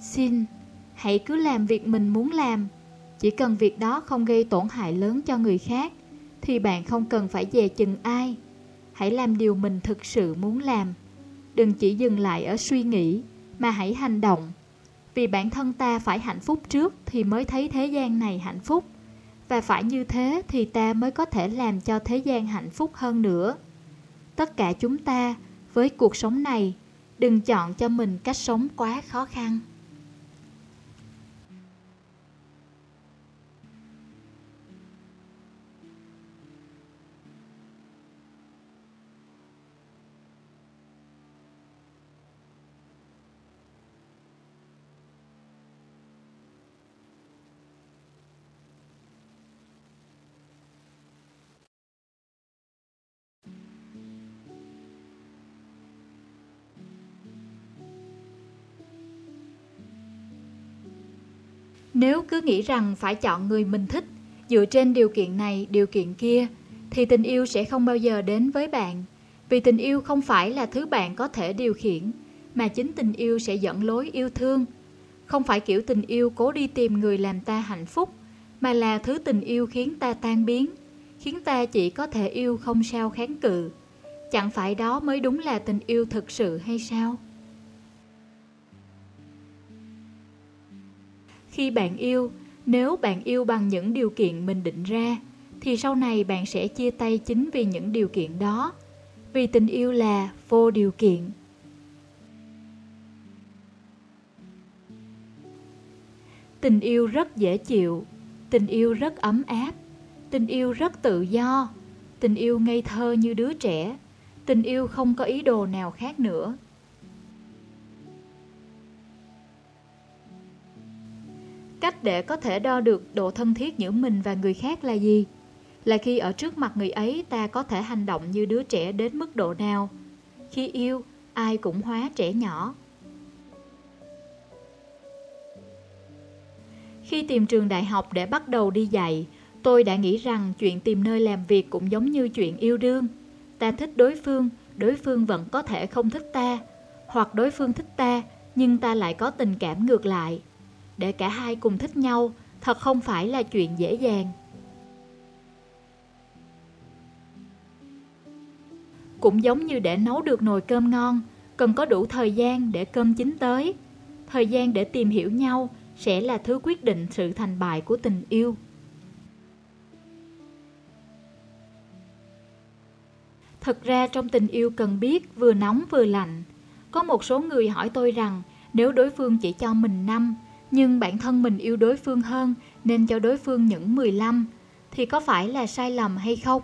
xin, hãy cứ làm việc mình muốn làm. Chỉ cần việc đó không gây tổn hại lớn cho người khác, thì bạn không cần phải dè chừng ai. Hãy làm điều mình thực sự muốn làm. Đừng chỉ dừng lại ở suy nghĩ, mà hãy hành động. Vì bản thân ta phải hạnh phúc trước thì mới thấy thế gian này hạnh phúc. Và phải như thế thì ta mới có thể làm cho thế gian hạnh phúc hơn nữa. Tất cả chúng ta, với cuộc sống này, đừng chọn cho mình cách sống quá khó khăn. Nếu cứ nghĩ rằng phải chọn người mình thích dựa trên điều kiện này, điều kiện kia, thì tình yêu sẽ không bao giờ đến với bạn. Vì tình yêu không phải là thứ bạn có thể điều khiển, mà chính tình yêu sẽ dẫn lối yêu thương. Không phải kiểu tình yêu cố đi tìm người làm ta hạnh phúc, mà là thứ tình yêu khiến ta tan biến, khiến ta chỉ có thể yêu không sao kháng cự. Chẳng phải đó mới đúng là tình yêu thực sự hay sao? Khi bạn yêu, nếu bạn yêu bằng những điều kiện mình định ra, thì sau này bạn sẽ chia tay chính vì những điều kiện đó. Vì tình yêu là vô điều kiện. Tình yêu rất dễ chịu, tình yêu rất ấm áp, tình yêu rất tự do, tình yêu ngây thơ như đứa trẻ, tình yêu không có ý đồ nào khác nữa. Cách để có thể đo được độ thân thiết giữa mình và người khác là gì? Là khi ở trước mặt người ấy ta có thể hành động như đứa trẻ đến mức độ nào? Khi yêu, ai cũng hóa trẻ nhỏ. Khi tìm trường đại học để bắt đầu đi dạy, tôi đã nghĩ rằng chuyện tìm nơi làm việc cũng giống như chuyện yêu đương. Ta thích đối phương, đối phương vẫn có thể không thích ta, hoặc đối phương thích ta, nhưng ta lại có tình cảm ngược lại để cả hai cùng thích nhau thật không phải là chuyện dễ dàng. Cũng giống như để nấu được nồi cơm ngon, cần có đủ thời gian để cơm chín tới. Thời gian để tìm hiểu nhau sẽ là thứ quyết định sự thành bại của tình yêu. Thật ra trong tình yêu cần biết vừa nóng vừa lạnh. Có một số người hỏi tôi rằng nếu đối phương chỉ cho mình năm nhưng bản thân mình yêu đối phương hơn, nên cho đối phương những 15 thì có phải là sai lầm hay không?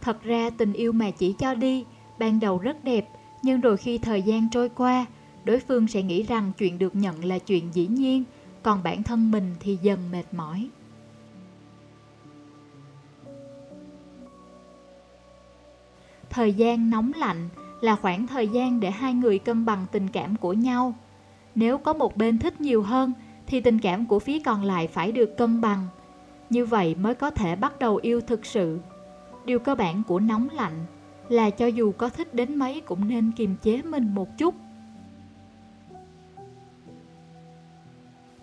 Thật ra tình yêu mà chỉ cho đi, ban đầu rất đẹp, nhưng rồi khi thời gian trôi qua, đối phương sẽ nghĩ rằng chuyện được nhận là chuyện dĩ nhiên, còn bản thân mình thì dần mệt mỏi. Thời gian nóng lạnh là khoảng thời gian để hai người cân bằng tình cảm của nhau. Nếu có một bên thích nhiều hơn thì tình cảm của phía còn lại phải được cân bằng. Như vậy mới có thể bắt đầu yêu thực sự. Điều cơ bản của nóng lạnh là cho dù có thích đến mấy cũng nên kiềm chế mình một chút.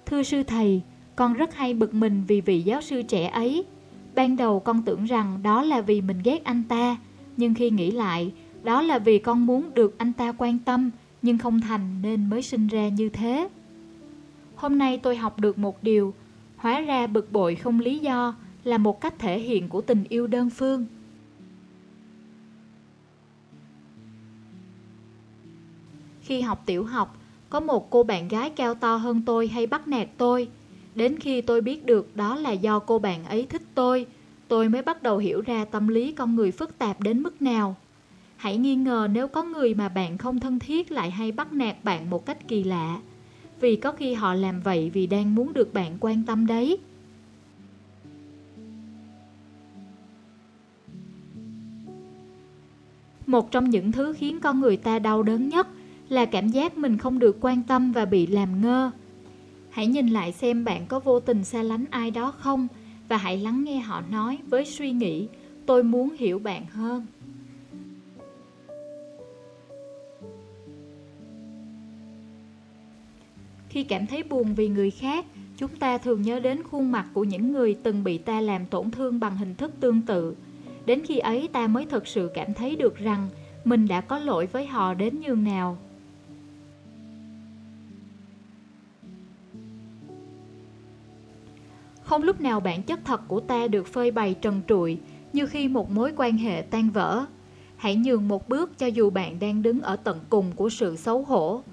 Thưa sư thầy, con rất hay bực mình vì vị giáo sư trẻ ấy. Ban đầu con tưởng rằng đó là vì mình ghét anh ta, nhưng khi nghĩ lại, đó là vì con muốn được anh ta quan tâm, nhưng không thành nên mới sinh ra như thế. Hôm nay tôi học được một điều, hóa ra bực bội không lý do là một cách thể hiện của tình yêu đơn phương. Khi học tiểu học, có một cô bạn gái cao to hơn tôi hay bắt nạt tôi. Đến khi tôi biết được đó là do cô bạn ấy thích tôi, tôi mới bắt đầu hiểu ra tâm lý con người phức tạp đến mức nào. Hãy nghi ngờ nếu có người mà bạn không thân thiết lại hay bắt nạt bạn một cách kỳ lạ. Vì có khi họ làm vậy vì đang muốn được bạn quan tâm đấy. Một trong những thứ khiến con người ta đau đớn nhất là cảm giác mình không được quan tâm và bị làm ngơ. Hãy nhìn lại xem bạn có vô tình xa lánh ai đó không, và hãy lắng nghe họ nói với suy nghĩ, tôi muốn hiểu bạn hơn. Khi cảm thấy buồn vì người khác, chúng ta thường nhớ đến khuôn mặt của những người từng bị ta làm tổn thương bằng hình thức tương tự. Đến khi ấy ta mới thực sự cảm thấy được rằng mình đã có lỗi với họ đến nhường nào. Không lúc nào bản chất thật của ta được phơi bày trần trụi như khi một mối quan hệ tan vỡ. Hãy nhường một bước cho dù bạn đang đứng ở tận cùng của sự xấu hổ.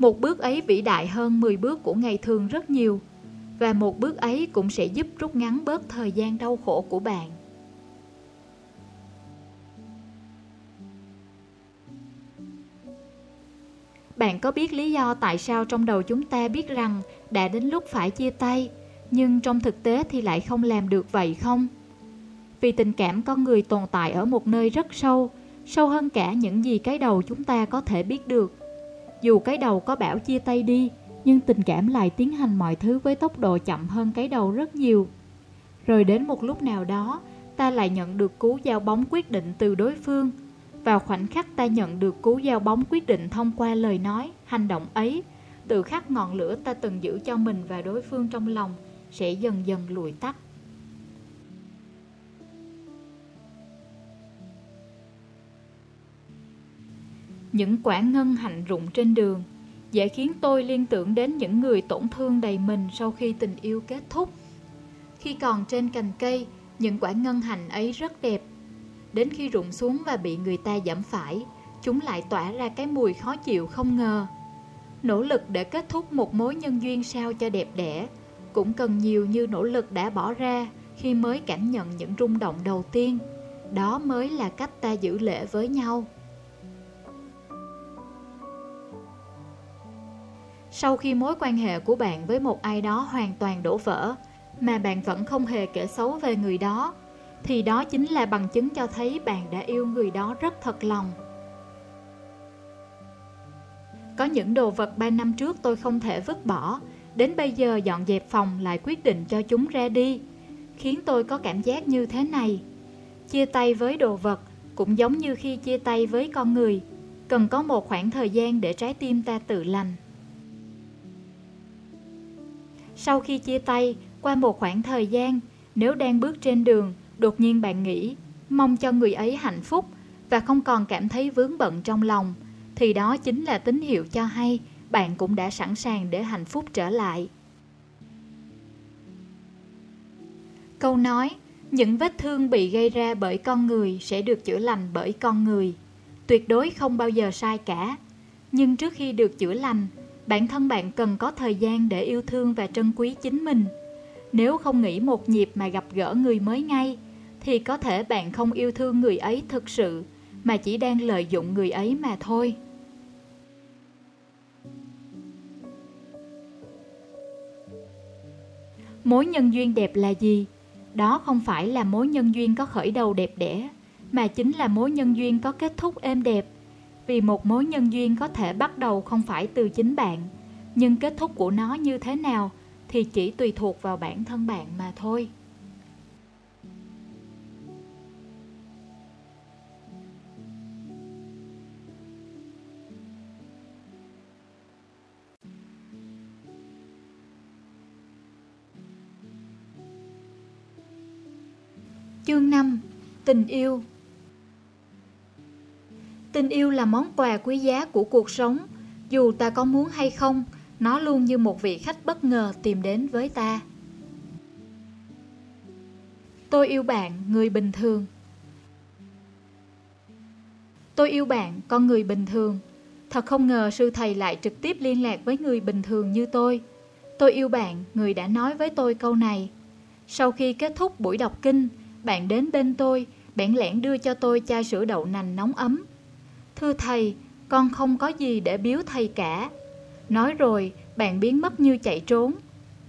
Một bước ấy vĩ đại hơn 10 bước của ngày thường rất nhiều. Và một bước ấy cũng sẽ giúp rút ngắn bớt thời gian đau khổ của bạn. Bạn có biết lý do tại sao trong đầu chúng ta biết rằng đã đến lúc phải chia tay nhưng trong thực tế thì lại không làm được vậy không? Vì tình cảm con người tồn tại ở một nơi rất sâu, sâu hơn cả những gì cái đầu chúng ta có thể biết được. Dù cái đầu có bảo chia tay đi, nhưng tình cảm lại tiến hành mọi thứ với tốc độ chậm hơn cái đầu rất nhiều. Rồi đến một lúc nào đó, ta lại nhận được cú giao bóng quyết định từ đối phương. Vào khoảnh khắc ta nhận được cú giao bóng quyết định thông qua lời nói, hành động ấy, từ khắc ngọn lửa ta từng giữ cho mình và đối phương trong lòng, sẽ dần dần lùi tắt. Những quả ngân hạnh rụng trên đường dễ khiến tôi liên tưởng đến những người tổn thương đầy mình sau khi tình yêu kết thúc. Khi còn trên cành cây, những quả ngân hạnh ấy rất đẹp. Đến khi rụng xuống và bị người ta giảm phải, chúng lại tỏa ra cái mùi khó chịu không ngờ. Nỗ lực để kết thúc một mối nhân duyên sao cho đẹp đẽ cũng cần nhiều như nỗ lực đã bỏ ra khi mới cảm nhận những rung động đầu tiên. Đó mới là cách ta giữ lễ với nhau. Sau khi mối quan hệ của bạn với một ai đó hoàn toàn đổ vỡ, mà bạn vẫn không hề kể xấu về người đó, thì đó chính là bằng chứng cho thấy bạn đã yêu người đó rất thật lòng. Có những đồ vật 3 năm trước tôi không thể vứt bỏ, Đến bây giờ dọn dẹp phòng lại quyết định cho chúng ra đi. Khiến tôi có cảm giác như thế này. Chia tay với đồ vật cũng giống như khi chia tay với con người Cần có một khoảng thời gian để trái tim ta tự lành. Sau khi chia tay, qua một khoảng thời gian Nếu đang bước trên đường, đột nhiên bạn nghĩ Mong cho người ấy hạnh phúc Và không còn cảm thấy vướng bận trong lòng Thì đó chính là tín hiệu cho hay bạn cũng đã sẵn sàng để hạnh phúc trở lại. Câu nói, những vết thương bị gây ra bởi con người sẽ được chữa lành bởi con người. Tuyệt đối không bao giờ sai cả. Nhưng trước khi được chữa lành, bản thân bạn cần có thời gian để yêu thương và trân quý chính mình. Nếu không nghĩ một nhịp mà gặp gỡ người mới ngay, thì có thể bạn không yêu thương người ấy thực sự, mà chỉ đang lợi dụng người ấy mà thôi. Mối nhân duyên đẹp là gì? Đó không phải là mối nhân duyên có khởi đầu đẹp đẽ, mà chính là mối nhân duyên có kết thúc êm đẹp. Vì một mối nhân duyên có thể bắt đầu không phải từ chính bạn, nhưng kết thúc của nó như thế nào thì chỉ tùy thuộc vào bản thân bạn mà thôi. Chương 5 Tình yêu. Tình yêu là món quà quý giá của cuộc sống. Dù ta có muốn hay không Nó luôn như một vị khách bất ngờ tìm đến với ta. Tôi yêu bạn, người bình thường. Tôi yêu bạn, con người bình thường. Thật không ngờ sư thầy lại trực tiếp liên lạc với người bình thường như tôi. Tôi yêu bạn, người đã nói với tôi câu này. Sau khi kết thúc buổi đọc kinh bạn đến bên tôi, bẽn lẽn đưa cho tôi chai sữa đậu nành nóng ấm. Thưa thầy, con không có gì để biếu thầy cả. Nói rồi, bạn biến mất như chạy trốn.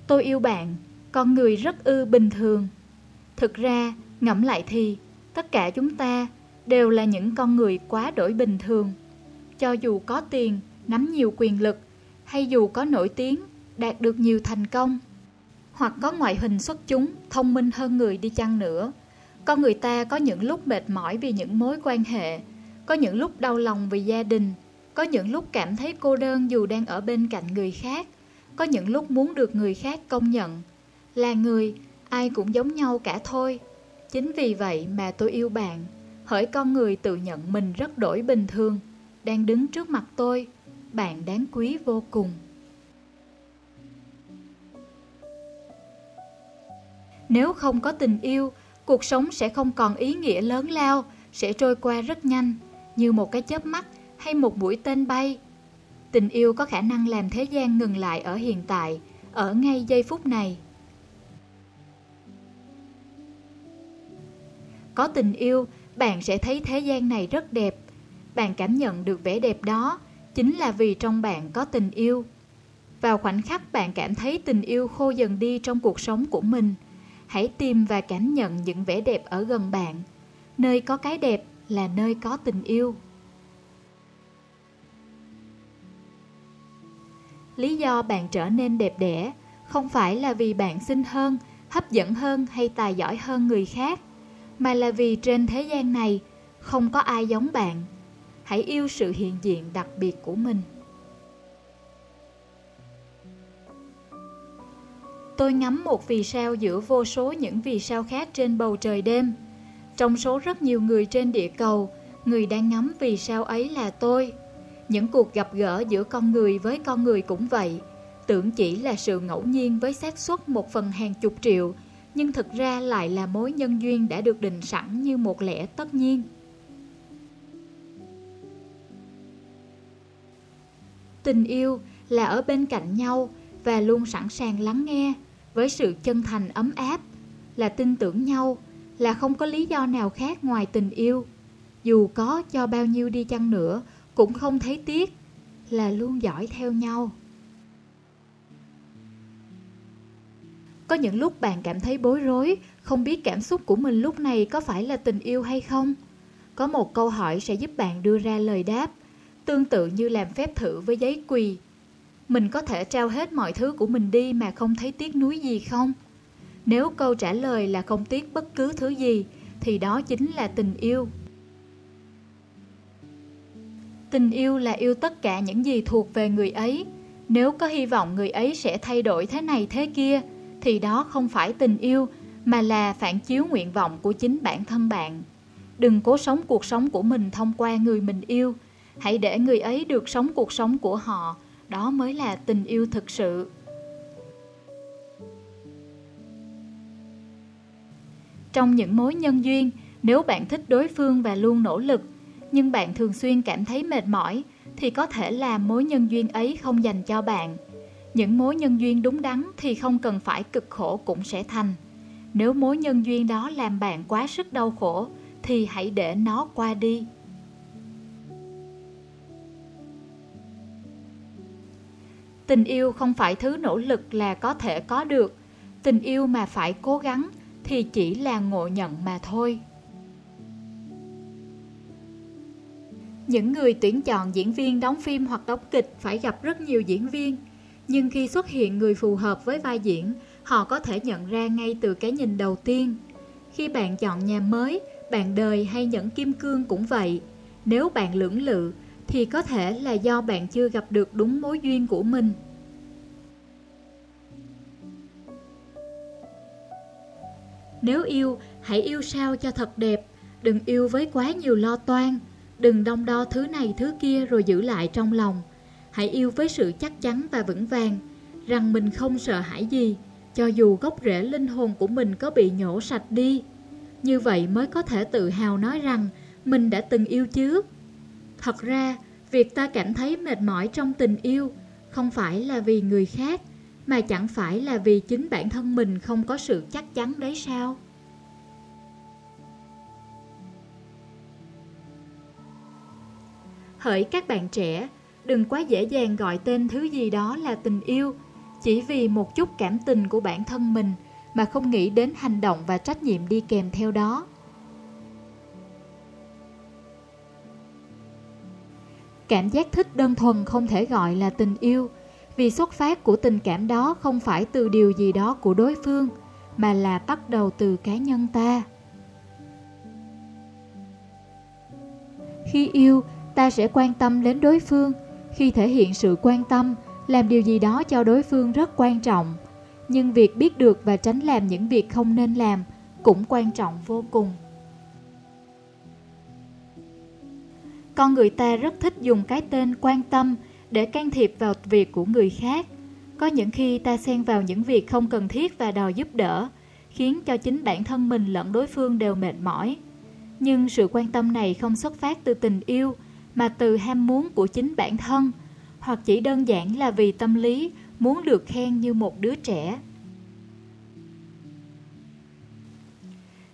Tôi yêu bạn, con người rất ư bình thường. Thực ra, ngẫm lại thì, tất cả chúng ta đều là những con người quá đổi bình thường. Cho dù có tiền, nắm nhiều quyền lực, hay dù có nổi tiếng, đạt được nhiều thành công, hoặc có ngoại hình xuất chúng, thông minh hơn người đi chăng nữa, con người ta có những lúc mệt mỏi vì những mối quan hệ, có những lúc đau lòng vì gia đình, có những lúc cảm thấy cô đơn dù đang ở bên cạnh người khác, có những lúc muốn được người khác công nhận. Là người, ai cũng giống nhau cả thôi. Chính vì vậy mà tôi yêu bạn, hỡi con người tự nhận mình rất đổi bình thường, đang đứng trước mặt tôi, bạn đáng quý vô cùng. Nếu không có tình yêu, cuộc sống sẽ không còn ý nghĩa lớn lao, sẽ trôi qua rất nhanh, như một cái chớp mắt hay một mũi tên bay. Tình yêu có khả năng làm thế gian ngừng lại ở hiện tại, ở ngay giây phút này. Có tình yêu, bạn sẽ thấy thế gian này rất đẹp. Bạn cảm nhận được vẻ đẹp đó, chính là vì trong bạn có tình yêu. Vào khoảnh khắc bạn cảm thấy tình yêu khô dần đi trong cuộc sống của mình – hãy tìm và cảm nhận những vẻ đẹp ở gần bạn nơi có cái đẹp là nơi có tình yêu. Lý do bạn trở nên đẹp đẽ không phải là vì bạn xinh hơn, hấp dẫn hơn hay tài giỏi hơn người khác, mà là vì trên thế gian này không có ai giống bạn. Hãy yêu sự hiện diện đặc biệt của mình. Tôi ngắm một vì sao giữa vô số những vì sao khác trên bầu trời đêm. Trong số rất nhiều người trên địa cầu, người đang ngắm vì sao ấy là tôi. Những cuộc gặp gỡ giữa con người với con người cũng vậy. Tưởng chỉ là sự ngẫu nhiên với xác suất một phần hàng chục triệu, nhưng thực ra lại là mối nhân duyên đã được định sẵn như một lẽ tất nhiên. Tình yêu là ở bên cạnh nhau và luôn sẵn sàng lắng nghe với sự chân thành ấm áp, là tin tưởng nhau, là không có lý do nào khác ngoài tình yêu. Dù có cho bao nhiêu đi chăng nữa, cũng không thấy tiếc, là luôn dõi theo nhau. Có những lúc bạn cảm thấy bối rối, không biết cảm xúc của mình lúc này có phải là tình yêu hay không? Có một câu hỏi sẽ giúp bạn đưa ra lời đáp, tương tự như làm phép thử với giấy quỳ mình có thể trao hết mọi thứ của mình đi mà không thấy tiếc nuối gì không? Nếu câu trả lời là không tiếc bất cứ thứ gì, thì đó chính là tình yêu. Tình yêu là yêu tất cả những gì thuộc về người ấy. Nếu có hy vọng người ấy sẽ thay đổi thế này thế kia, thì đó không phải tình yêu, mà là phản chiếu nguyện vọng của chính bản thân bạn. Đừng cố sống cuộc sống của mình thông qua người mình yêu. Hãy để người ấy được sống cuộc sống của họ đó mới là tình yêu thực sự trong những mối nhân duyên nếu bạn thích đối phương và luôn nỗ lực nhưng bạn thường xuyên cảm thấy mệt mỏi thì có thể là mối nhân duyên ấy không dành cho bạn. Những mối nhân duyên đúng đắn thì không cần phải cực khổ cũng sẽ thành. Nếu mối nhân duyên đó làm bạn quá sức đau khổ thì hãy để nó qua đi. Tình yêu không phải thứ nỗ lực là có thể có được, tình yêu mà phải cố gắng thì chỉ là ngộ nhận mà thôi. Những người tuyển chọn diễn viên đóng phim hoặc đóng kịch phải gặp rất nhiều diễn viên. Nhưng khi xuất hiện người phù hợp với vai diễn, họ có thể nhận ra ngay từ cái nhìn đầu tiên. Khi bạn chọn nhà mới, bạn đời hay nhẫn kim cương cũng vậy. Nếu bạn lưỡng lự, thì có thể là do bạn chưa gặp được đúng mối duyên của mình. Nếu yêu, hãy yêu sao cho thật đẹp, đừng yêu với quá nhiều lo toan, đừng đong đo thứ này thứ kia rồi giữ lại trong lòng. Hãy yêu với sự chắc chắn và vững vàng, rằng mình không sợ hãi gì, cho dù gốc rễ linh hồn của mình có bị nhổ sạch đi. Như vậy mới có thể tự hào nói rằng mình đã từng yêu chứ. Thật ra, việc ta cảm thấy mệt mỏi trong tình yêu không phải là vì người khác, mà chẳng phải là vì chính bản thân mình không có sự chắc chắn đấy sao? Hỡi các bạn trẻ, đừng quá dễ dàng gọi tên thứ gì đó là tình yêu, chỉ vì một chút cảm tình của bản thân mình mà không nghĩ đến hành động và trách nhiệm đi kèm theo đó. Cảm giác thích đơn thuần không thể gọi là tình yêu, vì xuất phát của tình cảm đó không phải từ điều gì đó của đối phương, mà là bắt đầu từ cá nhân ta. Khi yêu, ta sẽ quan tâm đến đối phương, khi thể hiện sự quan tâm, làm điều gì đó cho đối phương rất quan trọng. Nhưng việc biết được và tránh làm những việc không nên làm cũng quan trọng vô cùng. Con người ta rất thích dùng cái tên quan tâm để can thiệp vào việc của người khác. Có những khi ta xen vào những việc không cần thiết và đòi giúp đỡ, khiến cho chính bản thân mình lẫn đối phương đều mệt mỏi. Nhưng sự quan tâm này không xuất phát từ tình yêu, mà từ ham muốn của chính bản thân, hoặc chỉ đơn giản là vì tâm lý muốn được khen như một đứa trẻ.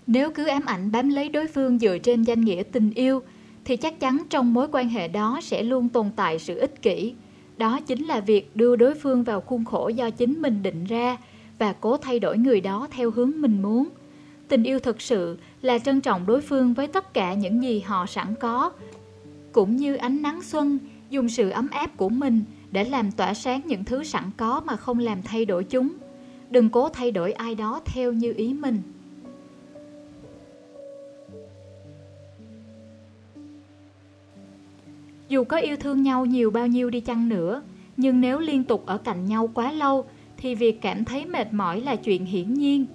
Nếu cứ ám ảnh bám lấy đối phương dựa trên danh nghĩa tình yêu, thì chắc chắn trong mối quan hệ đó sẽ luôn tồn tại sự ích kỷ. Đó chính là việc đưa đối phương vào khuôn khổ do chính mình định ra và cố thay đổi người đó theo hướng mình muốn. Tình yêu thực sự là trân trọng đối phương với tất cả những gì họ sẵn có, cũng như ánh nắng xuân, dùng sự ấm áp của mình để làm tỏa sáng những thứ sẵn có mà không làm thay đổi chúng. Đừng cố thay đổi ai đó theo như ý mình. Dù có yêu thương nhau nhiều bao nhiêu đi chăng nữa, nhưng nếu liên tục ở cạnh nhau quá lâu, thì việc cảm thấy mệt mỏi là chuyện hiển nhiên.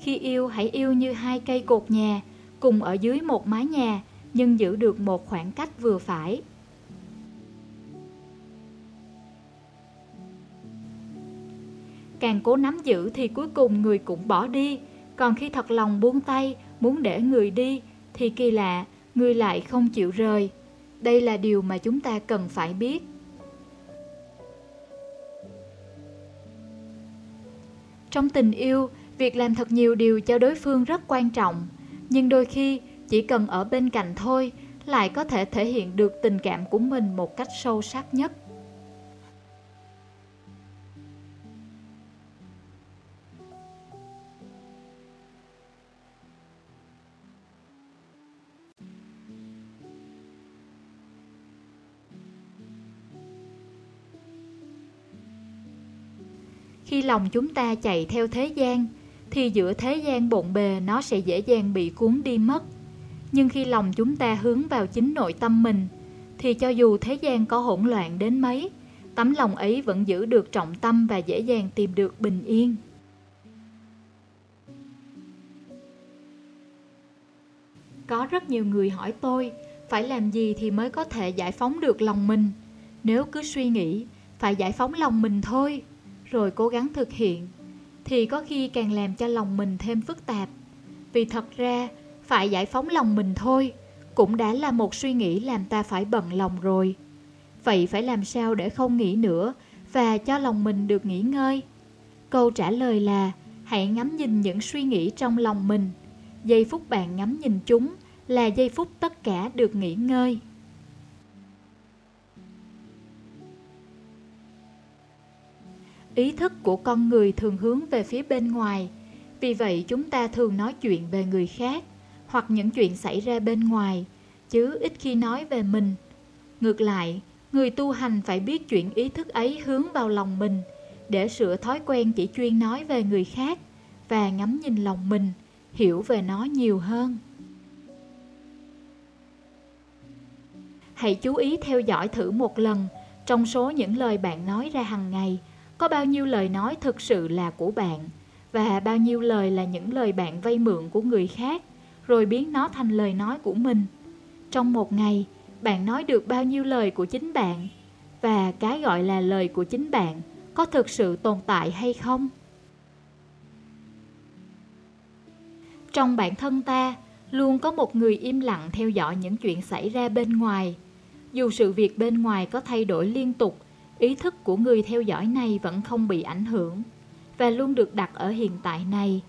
Khi yêu, hãy yêu như hai cây cột nhà, cùng ở dưới một mái nhà, nhưng giữ được một khoảng cách vừa phải. Càng cố nắm giữ thì cuối cùng người cũng bỏ đi, còn khi thật lòng buông tay, muốn để người đi, thì kỳ lạ, người lại không chịu rời. Đây là điều mà chúng ta cần phải biết. Trong tình yêu, việc làm thật nhiều điều cho đối phương rất quan trọng, nhưng đôi khi chỉ cần ở bên cạnh thôi lại có thể thể hiện được tình cảm của mình một cách sâu sắc nhất. Khi lòng chúng ta chạy theo thế gian, thì giữa thế gian bộn bề nó sẽ dễ dàng bị cuốn đi mất. Nhưng khi lòng chúng ta hướng vào chính nội tâm mình, thì cho dù thế gian có hỗn loạn đến mấy, tấm lòng ấy vẫn giữ được trọng tâm và dễ dàng tìm được bình yên. Có rất nhiều người hỏi tôi, phải làm gì thì mới có thể giải phóng được lòng mình? Nếu cứ suy nghĩ, phải giải phóng lòng mình thôi rồi cố gắng thực hiện, thì có khi càng làm cho lòng mình thêm phức tạp. Vì thật ra, phải giải phóng lòng mình thôi, cũng đã là một suy nghĩ làm ta phải bận lòng rồi. Vậy phải làm sao để không nghĩ nữa và cho lòng mình được nghỉ ngơi? Câu trả lời là hãy ngắm nhìn những suy nghĩ trong lòng mình. Giây phút bạn ngắm nhìn chúng là giây phút tất cả được nghỉ ngơi. Ý thức của con người thường hướng về phía bên ngoài vì vậy chúng ta thường nói chuyện về người khác hoặc những chuyện xảy ra bên ngoài chứ ít khi nói về mình ngược lại người tu hành phải biết chuyện ý thức ấy hướng vào lòng mình để sửa thói quen chỉ chuyên nói về người khác và ngắm nhìn lòng mình, hiểu về nó nhiều hơn. Hãy chú ý theo dõi thử một lần trong số những lời bạn nói ra hàng ngày, có bao nhiêu lời nói thực sự là của bạn và bao nhiêu lời là những lời bạn vay mượn của người khác rồi biến nó thành lời nói của mình. Trong một ngày, bạn nói được bao nhiêu lời của chính bạn và cái gọi là lời của chính bạn có thực sự tồn tại hay không? Trong bản thân ta, luôn có một người im lặng theo dõi những chuyện xảy ra bên ngoài. Dù sự việc bên ngoài có thay đổi liên tục, ý thức của người theo dõi này vẫn không bị ảnh hưởng và luôn được đặt ở hiện tại này.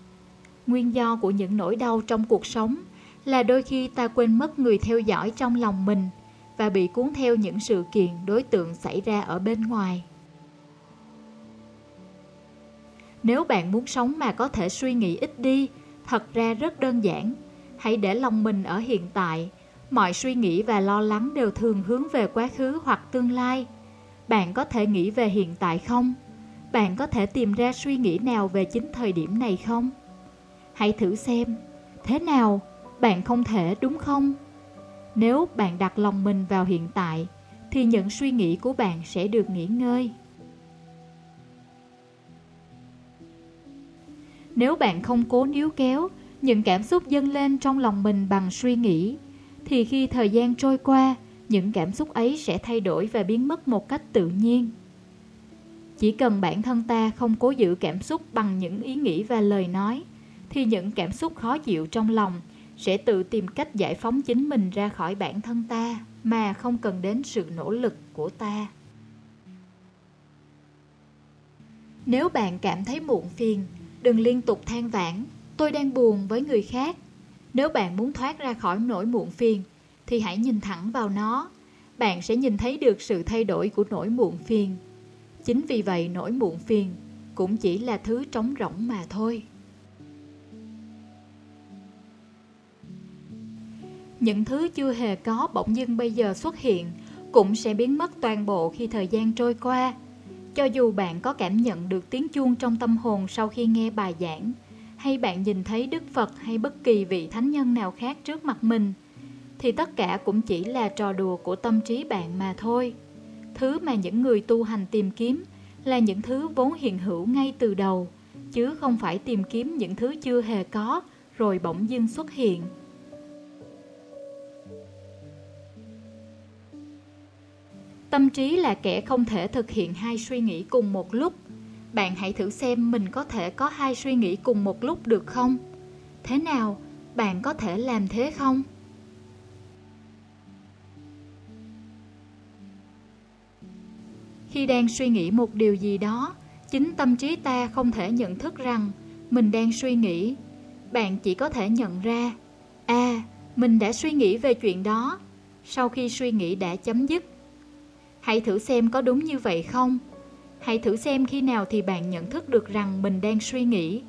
Nguyên do của những nỗi đau trong cuộc sống là đôi khi ta quên mất người theo dõi trong lòng mình và bị cuốn theo những sự kiện đối tượng xảy ra ở bên ngoài. Nếu bạn muốn sống mà có thể suy nghĩ ít đi, thật ra rất đơn giản. Hãy để lòng mình ở hiện tại. Mọi suy nghĩ và lo lắng đều thường hướng về quá khứ hoặc tương lai. Bạn có thể nghĩ về hiện tại không? Bạn có thể tìm ra suy nghĩ nào về chính thời điểm này không? Hãy thử xem. Thế nào? Bạn không thể đúng không? Nếu bạn đặt lòng mình vào hiện tại, thì những suy nghĩ của bạn sẽ được nghỉ ngơi. Nếu bạn không cố níu kéo những cảm xúc dâng lên trong lòng mình bằng suy nghĩ, thì khi thời gian trôi qua, những cảm xúc ấy sẽ thay đổi và biến mất một cách tự nhiên. Chỉ cần bản thân ta không cố giữ cảm xúc bằng những ý nghĩ và lời nói, thì những cảm xúc khó chịu trong lòng sẽ tự tìm cách giải phóng chính mình ra khỏi bản thân ta mà không cần đến sự nỗ lực của ta. Nếu bạn cảm thấy muộn phiền, đừng liên tục than vãn, tôi đang buồn với người khác. Nếu bạn muốn thoát ra khỏi nỗi muộn phiền, thì hãy nhìn thẳng vào nó. Bạn sẽ nhìn thấy được sự thay đổi của nỗi muộn phiền. Chính vì vậy nỗi muộn phiền cũng chỉ là thứ trống rỗng mà thôi. Những thứ chưa hề có bỗng dưng bây giờ xuất hiện cũng sẽ biến mất toàn bộ khi thời gian trôi qua. Cho dù bạn có cảm nhận được tiếng chuông trong tâm hồn sau khi nghe bài giảng, hay bạn nhìn thấy Đức Phật hay bất kỳ vị thánh nhân nào khác trước mặt mình, thì tất cả cũng chỉ là trò đùa của tâm trí bạn mà thôi. Thứ mà những người tu hành tìm kiếm là những thứ vốn hiện hữu ngay từ đầu, chứ không phải tìm kiếm những thứ chưa hề có rồi bỗng dưng xuất hiện. Tâm trí là kẻ không thể thực hiện hai suy nghĩ cùng một lúc. Bạn hãy thử xem mình có thể có hai suy nghĩ cùng một lúc được không? Thế nào? Bạn có thể làm thế không? Khi đang suy nghĩ một điều gì đó, chính tâm trí ta không thể nhận thức rằng mình đang suy nghĩ. Bạn chỉ có thể nhận ra, à, mình đã suy nghĩ về chuyện đó. Sau khi suy nghĩ đã chấm dứt, Hãy thử xem có đúng như vậy không? Hãy thử xem khi nào thì bạn nhận thức được rằng mình đang suy nghĩ.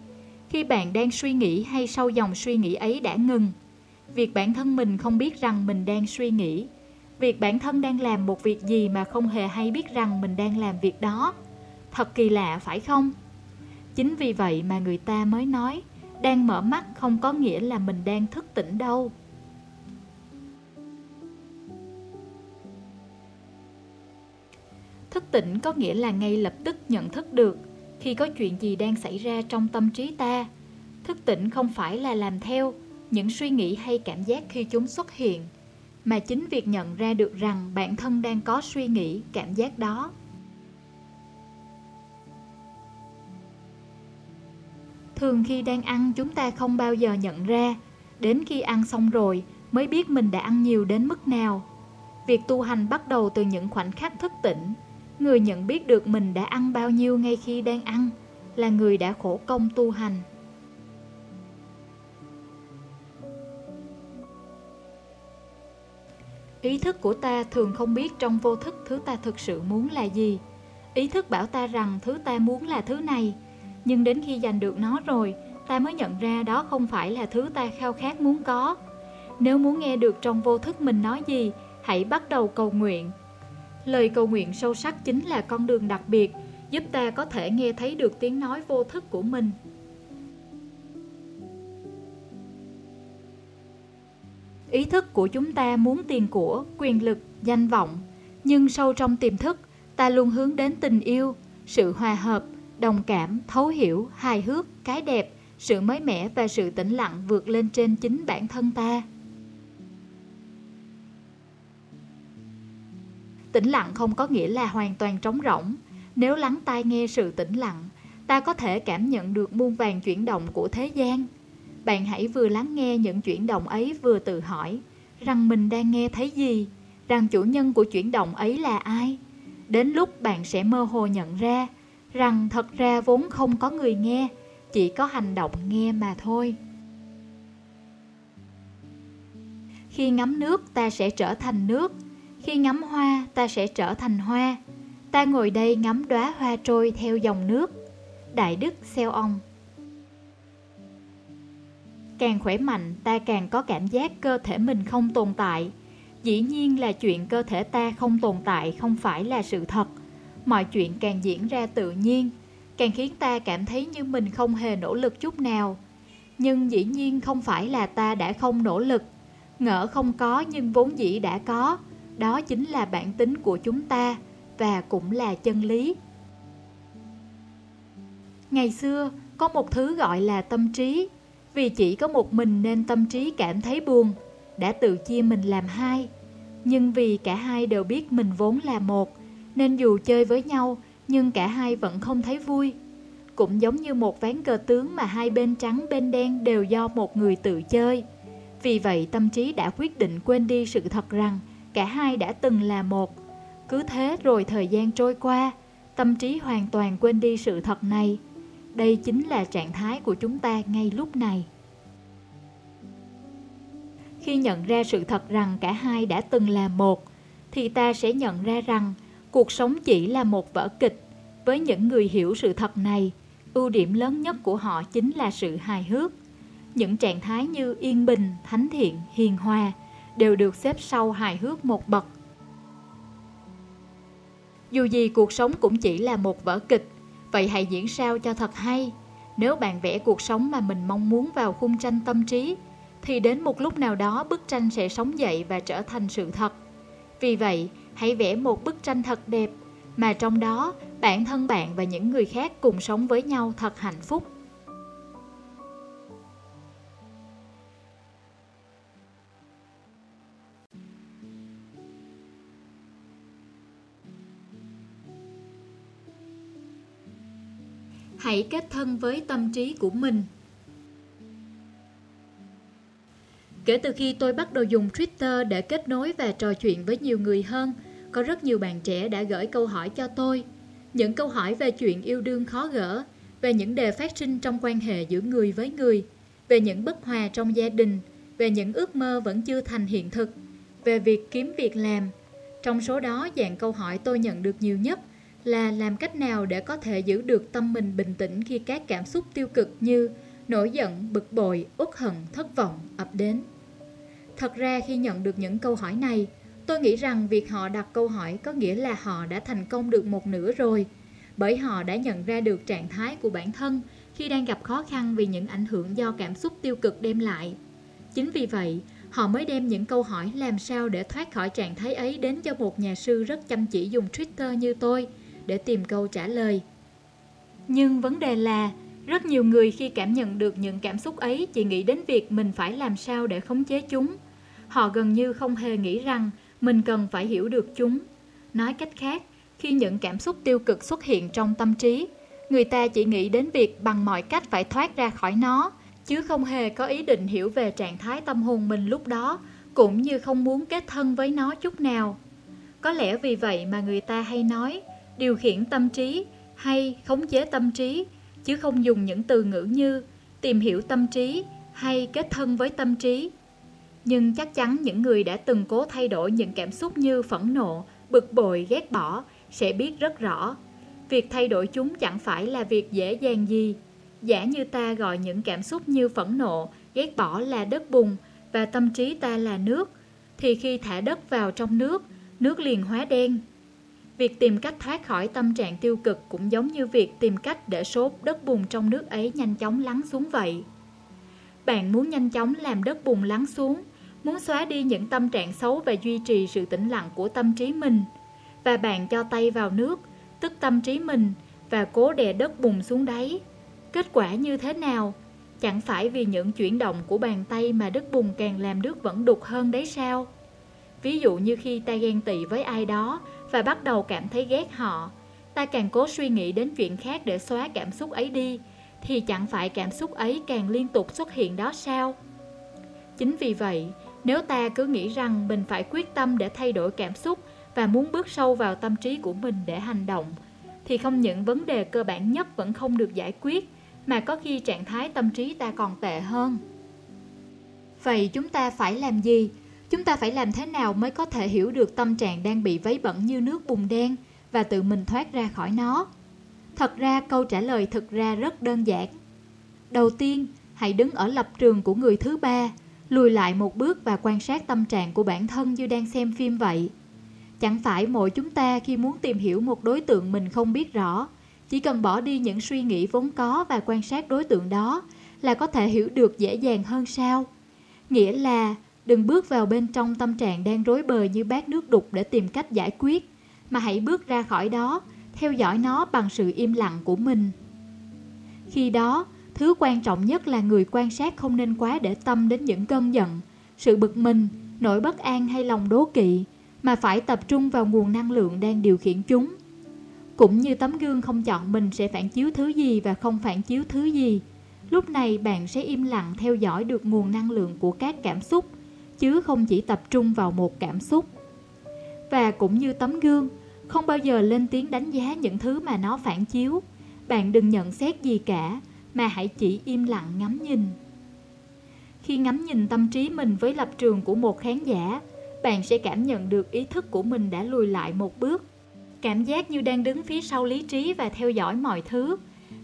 Khi bạn đang suy nghĩ hay sau dòng suy nghĩ ấy đã ngừng. Việc bản thân mình không biết rằng mình đang suy nghĩ. Việc bản thân đang làm một việc gì mà không hề hay biết rằng mình đang làm việc đó. Thật kỳ lạ phải không? Chính vì vậy mà người ta mới nói, đang mở mắt không có nghĩa là mình đang thức tỉnh đâu. Thức tỉnh có nghĩa là ngay lập tức nhận thức được khi có chuyện gì đang xảy ra trong tâm trí ta. Thức tỉnh không phải là làm theo những suy nghĩ hay cảm giác khi chúng xuất hiện, mà chính việc nhận ra được rằng bản thân đang có suy nghĩ, cảm giác đó. Thường khi đang ăn chúng ta không bao giờ nhận ra, đến khi ăn xong rồi mới biết mình đã ăn nhiều đến mức nào. Việc tu hành bắt đầu từ những khoảnh khắc thức tỉnh Người nhận biết được mình đã ăn bao nhiêu ngay khi đang ăn là người đã khổ công tu hành. Ý thức của ta thường không biết trong vô thức thứ ta thực sự muốn là gì. Ý thức bảo ta rằng thứ ta muốn là thứ này, nhưng đến khi giành được nó rồi, ta mới nhận ra đó không phải là thứ ta khao khát muốn có. Nếu muốn nghe được trong vô thức mình nói gì, hãy bắt đầu cầu nguyện Lời cầu nguyện sâu sắc chính là con đường đặc biệt giúp ta có thể nghe thấy được tiếng nói vô thức của mình. Ý thức của chúng ta muốn tiền của, quyền lực, danh vọng, nhưng sâu trong tiềm thức, ta luôn hướng đến tình yêu, sự hòa hợp, đồng cảm, thấu hiểu, hài hước, cái đẹp, sự mới mẻ và sự tĩnh lặng vượt lên trên chính bản thân ta. Tĩnh lặng không có nghĩa là hoàn toàn trống rỗng. Nếu lắng tai nghe sự tĩnh lặng, ta có thể cảm nhận được muôn vàng chuyển động của thế gian. Bạn hãy vừa lắng nghe những chuyển động ấy vừa tự hỏi rằng mình đang nghe thấy gì, rằng chủ nhân của chuyển động ấy là ai. Đến lúc bạn sẽ mơ hồ nhận ra rằng thật ra vốn không có người nghe, chỉ có hành động nghe mà thôi. Khi ngắm nước ta sẽ trở thành nước, khi ngắm hoa ta sẽ trở thành hoa. Ta ngồi đây ngắm đóa hoa trôi theo dòng nước. Đại Đức Xeo Ông Càng khỏe mạnh ta càng có cảm giác cơ thể mình không tồn tại. Dĩ nhiên là chuyện cơ thể ta không tồn tại không phải là sự thật. Mọi chuyện càng diễn ra tự nhiên, càng khiến ta cảm thấy như mình không hề nỗ lực chút nào. Nhưng dĩ nhiên không phải là ta đã không nỗ lực. Ngỡ không có nhưng vốn dĩ đã có. Đó chính là bản tính của chúng ta và cũng là chân lý. Ngày xưa, có một thứ gọi là tâm trí. Vì chỉ có một mình nên tâm trí cảm thấy buồn, đã tự chia mình làm hai. Nhưng vì cả hai đều biết mình vốn là một, nên dù chơi với nhau, nhưng cả hai vẫn không thấy vui. Cũng giống như một ván cờ tướng mà hai bên trắng bên đen đều do một người tự chơi. Vì vậy tâm trí đã quyết định quên đi sự thật rằng cả hai đã từng là một. Cứ thế rồi thời gian trôi qua, tâm trí hoàn toàn quên đi sự thật này. Đây chính là trạng thái của chúng ta ngay lúc này. Khi nhận ra sự thật rằng cả hai đã từng là một, thì ta sẽ nhận ra rằng cuộc sống chỉ là một vở kịch. Với những người hiểu sự thật này, ưu điểm lớn nhất của họ chính là sự hài hước. Những trạng thái như yên bình, thánh thiện, hiền hòa đều được xếp sau hài hước một bậc. Dù gì cuộc sống cũng chỉ là một vở kịch, vậy hãy diễn sao cho thật hay. Nếu bạn vẽ cuộc sống mà mình mong muốn vào khung tranh tâm trí, thì đến một lúc nào đó bức tranh sẽ sống dậy và trở thành sự thật. Vì vậy, hãy vẽ một bức tranh thật đẹp, mà trong đó bản thân bạn và những người khác cùng sống với nhau thật hạnh phúc. Hãy kết thân với tâm trí của mình. Kể từ khi tôi bắt đầu dùng Twitter để kết nối và trò chuyện với nhiều người hơn, có rất nhiều bạn trẻ đã gửi câu hỏi cho tôi. Những câu hỏi về chuyện yêu đương khó gỡ, về những đề phát sinh trong quan hệ giữa người với người, về những bất hòa trong gia đình, về những ước mơ vẫn chưa thành hiện thực, về việc kiếm việc làm. Trong số đó, dạng câu hỏi tôi nhận được nhiều nhất là làm cách nào để có thể giữ được tâm mình bình tĩnh khi các cảm xúc tiêu cực như nổi giận, bực bội, uất hận, thất vọng ập đến. Thật ra khi nhận được những câu hỏi này, tôi nghĩ rằng việc họ đặt câu hỏi có nghĩa là họ đã thành công được một nửa rồi, bởi họ đã nhận ra được trạng thái của bản thân khi đang gặp khó khăn vì những ảnh hưởng do cảm xúc tiêu cực đem lại. Chính vì vậy, họ mới đem những câu hỏi làm sao để thoát khỏi trạng thái ấy đến cho một nhà sư rất chăm chỉ dùng Twitter như tôi để tìm câu trả lời. Nhưng vấn đề là rất nhiều người khi cảm nhận được những cảm xúc ấy chỉ nghĩ đến việc mình phải làm sao để khống chế chúng. Họ gần như không hề nghĩ rằng mình cần phải hiểu được chúng. Nói cách khác, khi những cảm xúc tiêu cực xuất hiện trong tâm trí, người ta chỉ nghĩ đến việc bằng mọi cách phải thoát ra khỏi nó, chứ không hề có ý định hiểu về trạng thái tâm hồn mình lúc đó, cũng như không muốn kết thân với nó chút nào. Có lẽ vì vậy mà người ta hay nói điều khiển tâm trí hay khống chế tâm trí, chứ không dùng những từ ngữ như tìm hiểu tâm trí hay kết thân với tâm trí. Nhưng chắc chắn những người đã từng cố thay đổi những cảm xúc như phẫn nộ, bực bội, ghét bỏ sẽ biết rất rõ. Việc thay đổi chúng chẳng phải là việc dễ dàng gì. Giả như ta gọi những cảm xúc như phẫn nộ, ghét bỏ là đất bùn và tâm trí ta là nước, thì khi thả đất vào trong nước, nước liền hóa đen. Việc tìm cách thoát khỏi tâm trạng tiêu cực cũng giống như việc tìm cách để sốt đất bùn trong nước ấy nhanh chóng lắng xuống vậy. Bạn muốn nhanh chóng làm đất bùn lắng xuống, muốn xóa đi những tâm trạng xấu và duy trì sự tĩnh lặng của tâm trí mình. Và bạn cho tay vào nước, tức tâm trí mình, và cố đè đất bùn xuống đáy. Kết quả như thế nào? Chẳng phải vì những chuyển động của bàn tay mà đất bùn càng làm nước vẫn đục hơn đấy sao? Ví dụ như khi ta ghen tị với ai đó và bắt đầu cảm thấy ghét họ, ta càng cố suy nghĩ đến chuyện khác để xóa cảm xúc ấy đi, thì chẳng phải cảm xúc ấy càng liên tục xuất hiện đó sao? Chính vì vậy, nếu ta cứ nghĩ rằng mình phải quyết tâm để thay đổi cảm xúc và muốn bước sâu vào tâm trí của mình để hành động, thì không những vấn đề cơ bản nhất vẫn không được giải quyết, mà có khi trạng thái tâm trí ta còn tệ hơn. Vậy chúng ta phải làm gì? Chúng ta phải làm thế nào mới có thể hiểu được tâm trạng đang bị vấy bẩn như nước bùn đen và tự mình thoát ra khỏi nó? Thật ra câu trả lời thực ra rất đơn giản. Đầu tiên, hãy đứng ở lập trường của người thứ ba, lùi lại một bước và quan sát tâm trạng của bản thân như đang xem phim vậy. Chẳng phải mỗi chúng ta khi muốn tìm hiểu một đối tượng mình không biết rõ, chỉ cần bỏ đi những suy nghĩ vốn có và quan sát đối tượng đó là có thể hiểu được dễ dàng hơn sao? Nghĩa là đừng bước vào bên trong tâm trạng đang rối bời như bát nước đục để tìm cách giải quyết, mà hãy bước ra khỏi đó, theo dõi nó bằng sự im lặng của mình. Khi đó, thứ quan trọng nhất là người quan sát không nên quá để tâm đến những cơn giận, sự bực mình, nỗi bất an hay lòng đố kỵ, mà phải tập trung vào nguồn năng lượng đang điều khiển chúng. Cũng như tấm gương không chọn mình sẽ phản chiếu thứ gì và không phản chiếu thứ gì. Lúc này bạn sẽ im lặng theo dõi được nguồn năng lượng của các cảm xúc, chứ không chỉ tập trung vào một cảm xúc. Và cũng như tấm gương, không bao giờ lên tiếng đánh giá những thứ mà nó phản chiếu. Bạn đừng nhận xét gì cả, mà hãy chỉ im lặng ngắm nhìn. Khi ngắm nhìn tâm trí mình với lập trường của một khán giả, bạn sẽ cảm nhận được ý thức của mình đã lùi lại một bước. Cảm giác như đang đứng phía sau lý trí và theo dõi mọi thứ.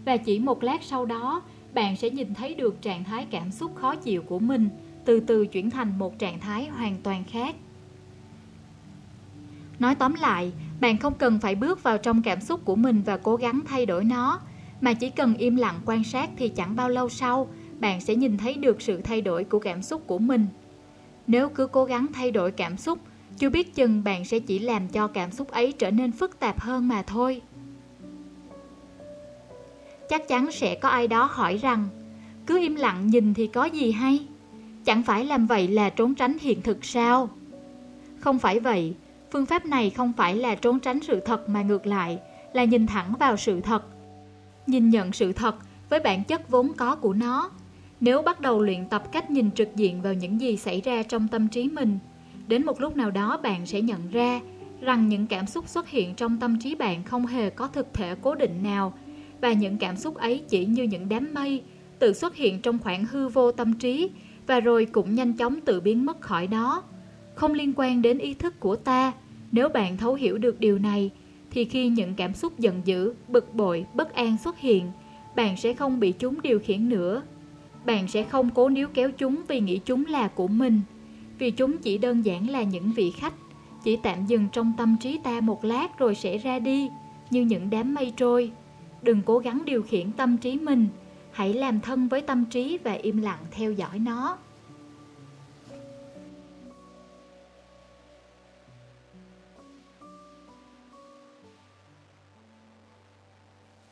Và chỉ một lát sau đó, bạn sẽ nhìn thấy được trạng thái cảm xúc khó chịu của mình từ từ chuyển thành một trạng thái hoàn toàn khác. Nói tóm lại, bạn không cần phải bước vào trong cảm xúc của mình và cố gắng thay đổi nó, mà chỉ cần im lặng quan sát thì chẳng bao lâu sau, bạn sẽ nhìn thấy được sự thay đổi của cảm xúc của mình. Nếu cứ cố gắng thay đổi cảm xúc, chưa biết chừng bạn sẽ chỉ làm cho cảm xúc ấy trở nên phức tạp hơn mà thôi. Chắc chắn sẽ có ai đó hỏi rằng, cứ im lặng nhìn thì có gì hay? Chẳng phải làm vậy là trốn tránh hiện thực sao? Không phải vậy, phương pháp này không phải là trốn tránh sự thật mà ngược lại là nhìn thẳng vào sự thật. Nhìn nhận sự thật với bản chất vốn có của nó nếu bắt đầu luyện tập cách nhìn trực diện vào những gì xảy ra trong tâm trí mình, đến một lúc nào đó bạn sẽ nhận ra rằng những cảm xúc xuất hiện trong tâm trí bạn không hề có thực thể cố định nào và những cảm xúc ấy chỉ như những đám mây tự xuất hiện trong khoảng hư vô tâm trí và rồi cũng nhanh chóng tự biến mất khỏi đó. Không liên quan đến ý thức của ta, nếu bạn thấu hiểu được điều này, thì khi những cảm xúc giận dữ, bực bội, bất an xuất hiện, bạn sẽ không bị chúng điều khiển nữa bạn sẽ không cố níu kéo chúng vì nghĩ chúng là của mình, vì chúng chỉ đơn giản là những vị khách, chỉ tạm dừng trong tâm trí ta một lát rồi sẽ ra đi, như những đám mây trôi. Đừng cố gắng điều khiển tâm trí mình, hãy làm thân với tâm trí và im lặng theo dõi nó.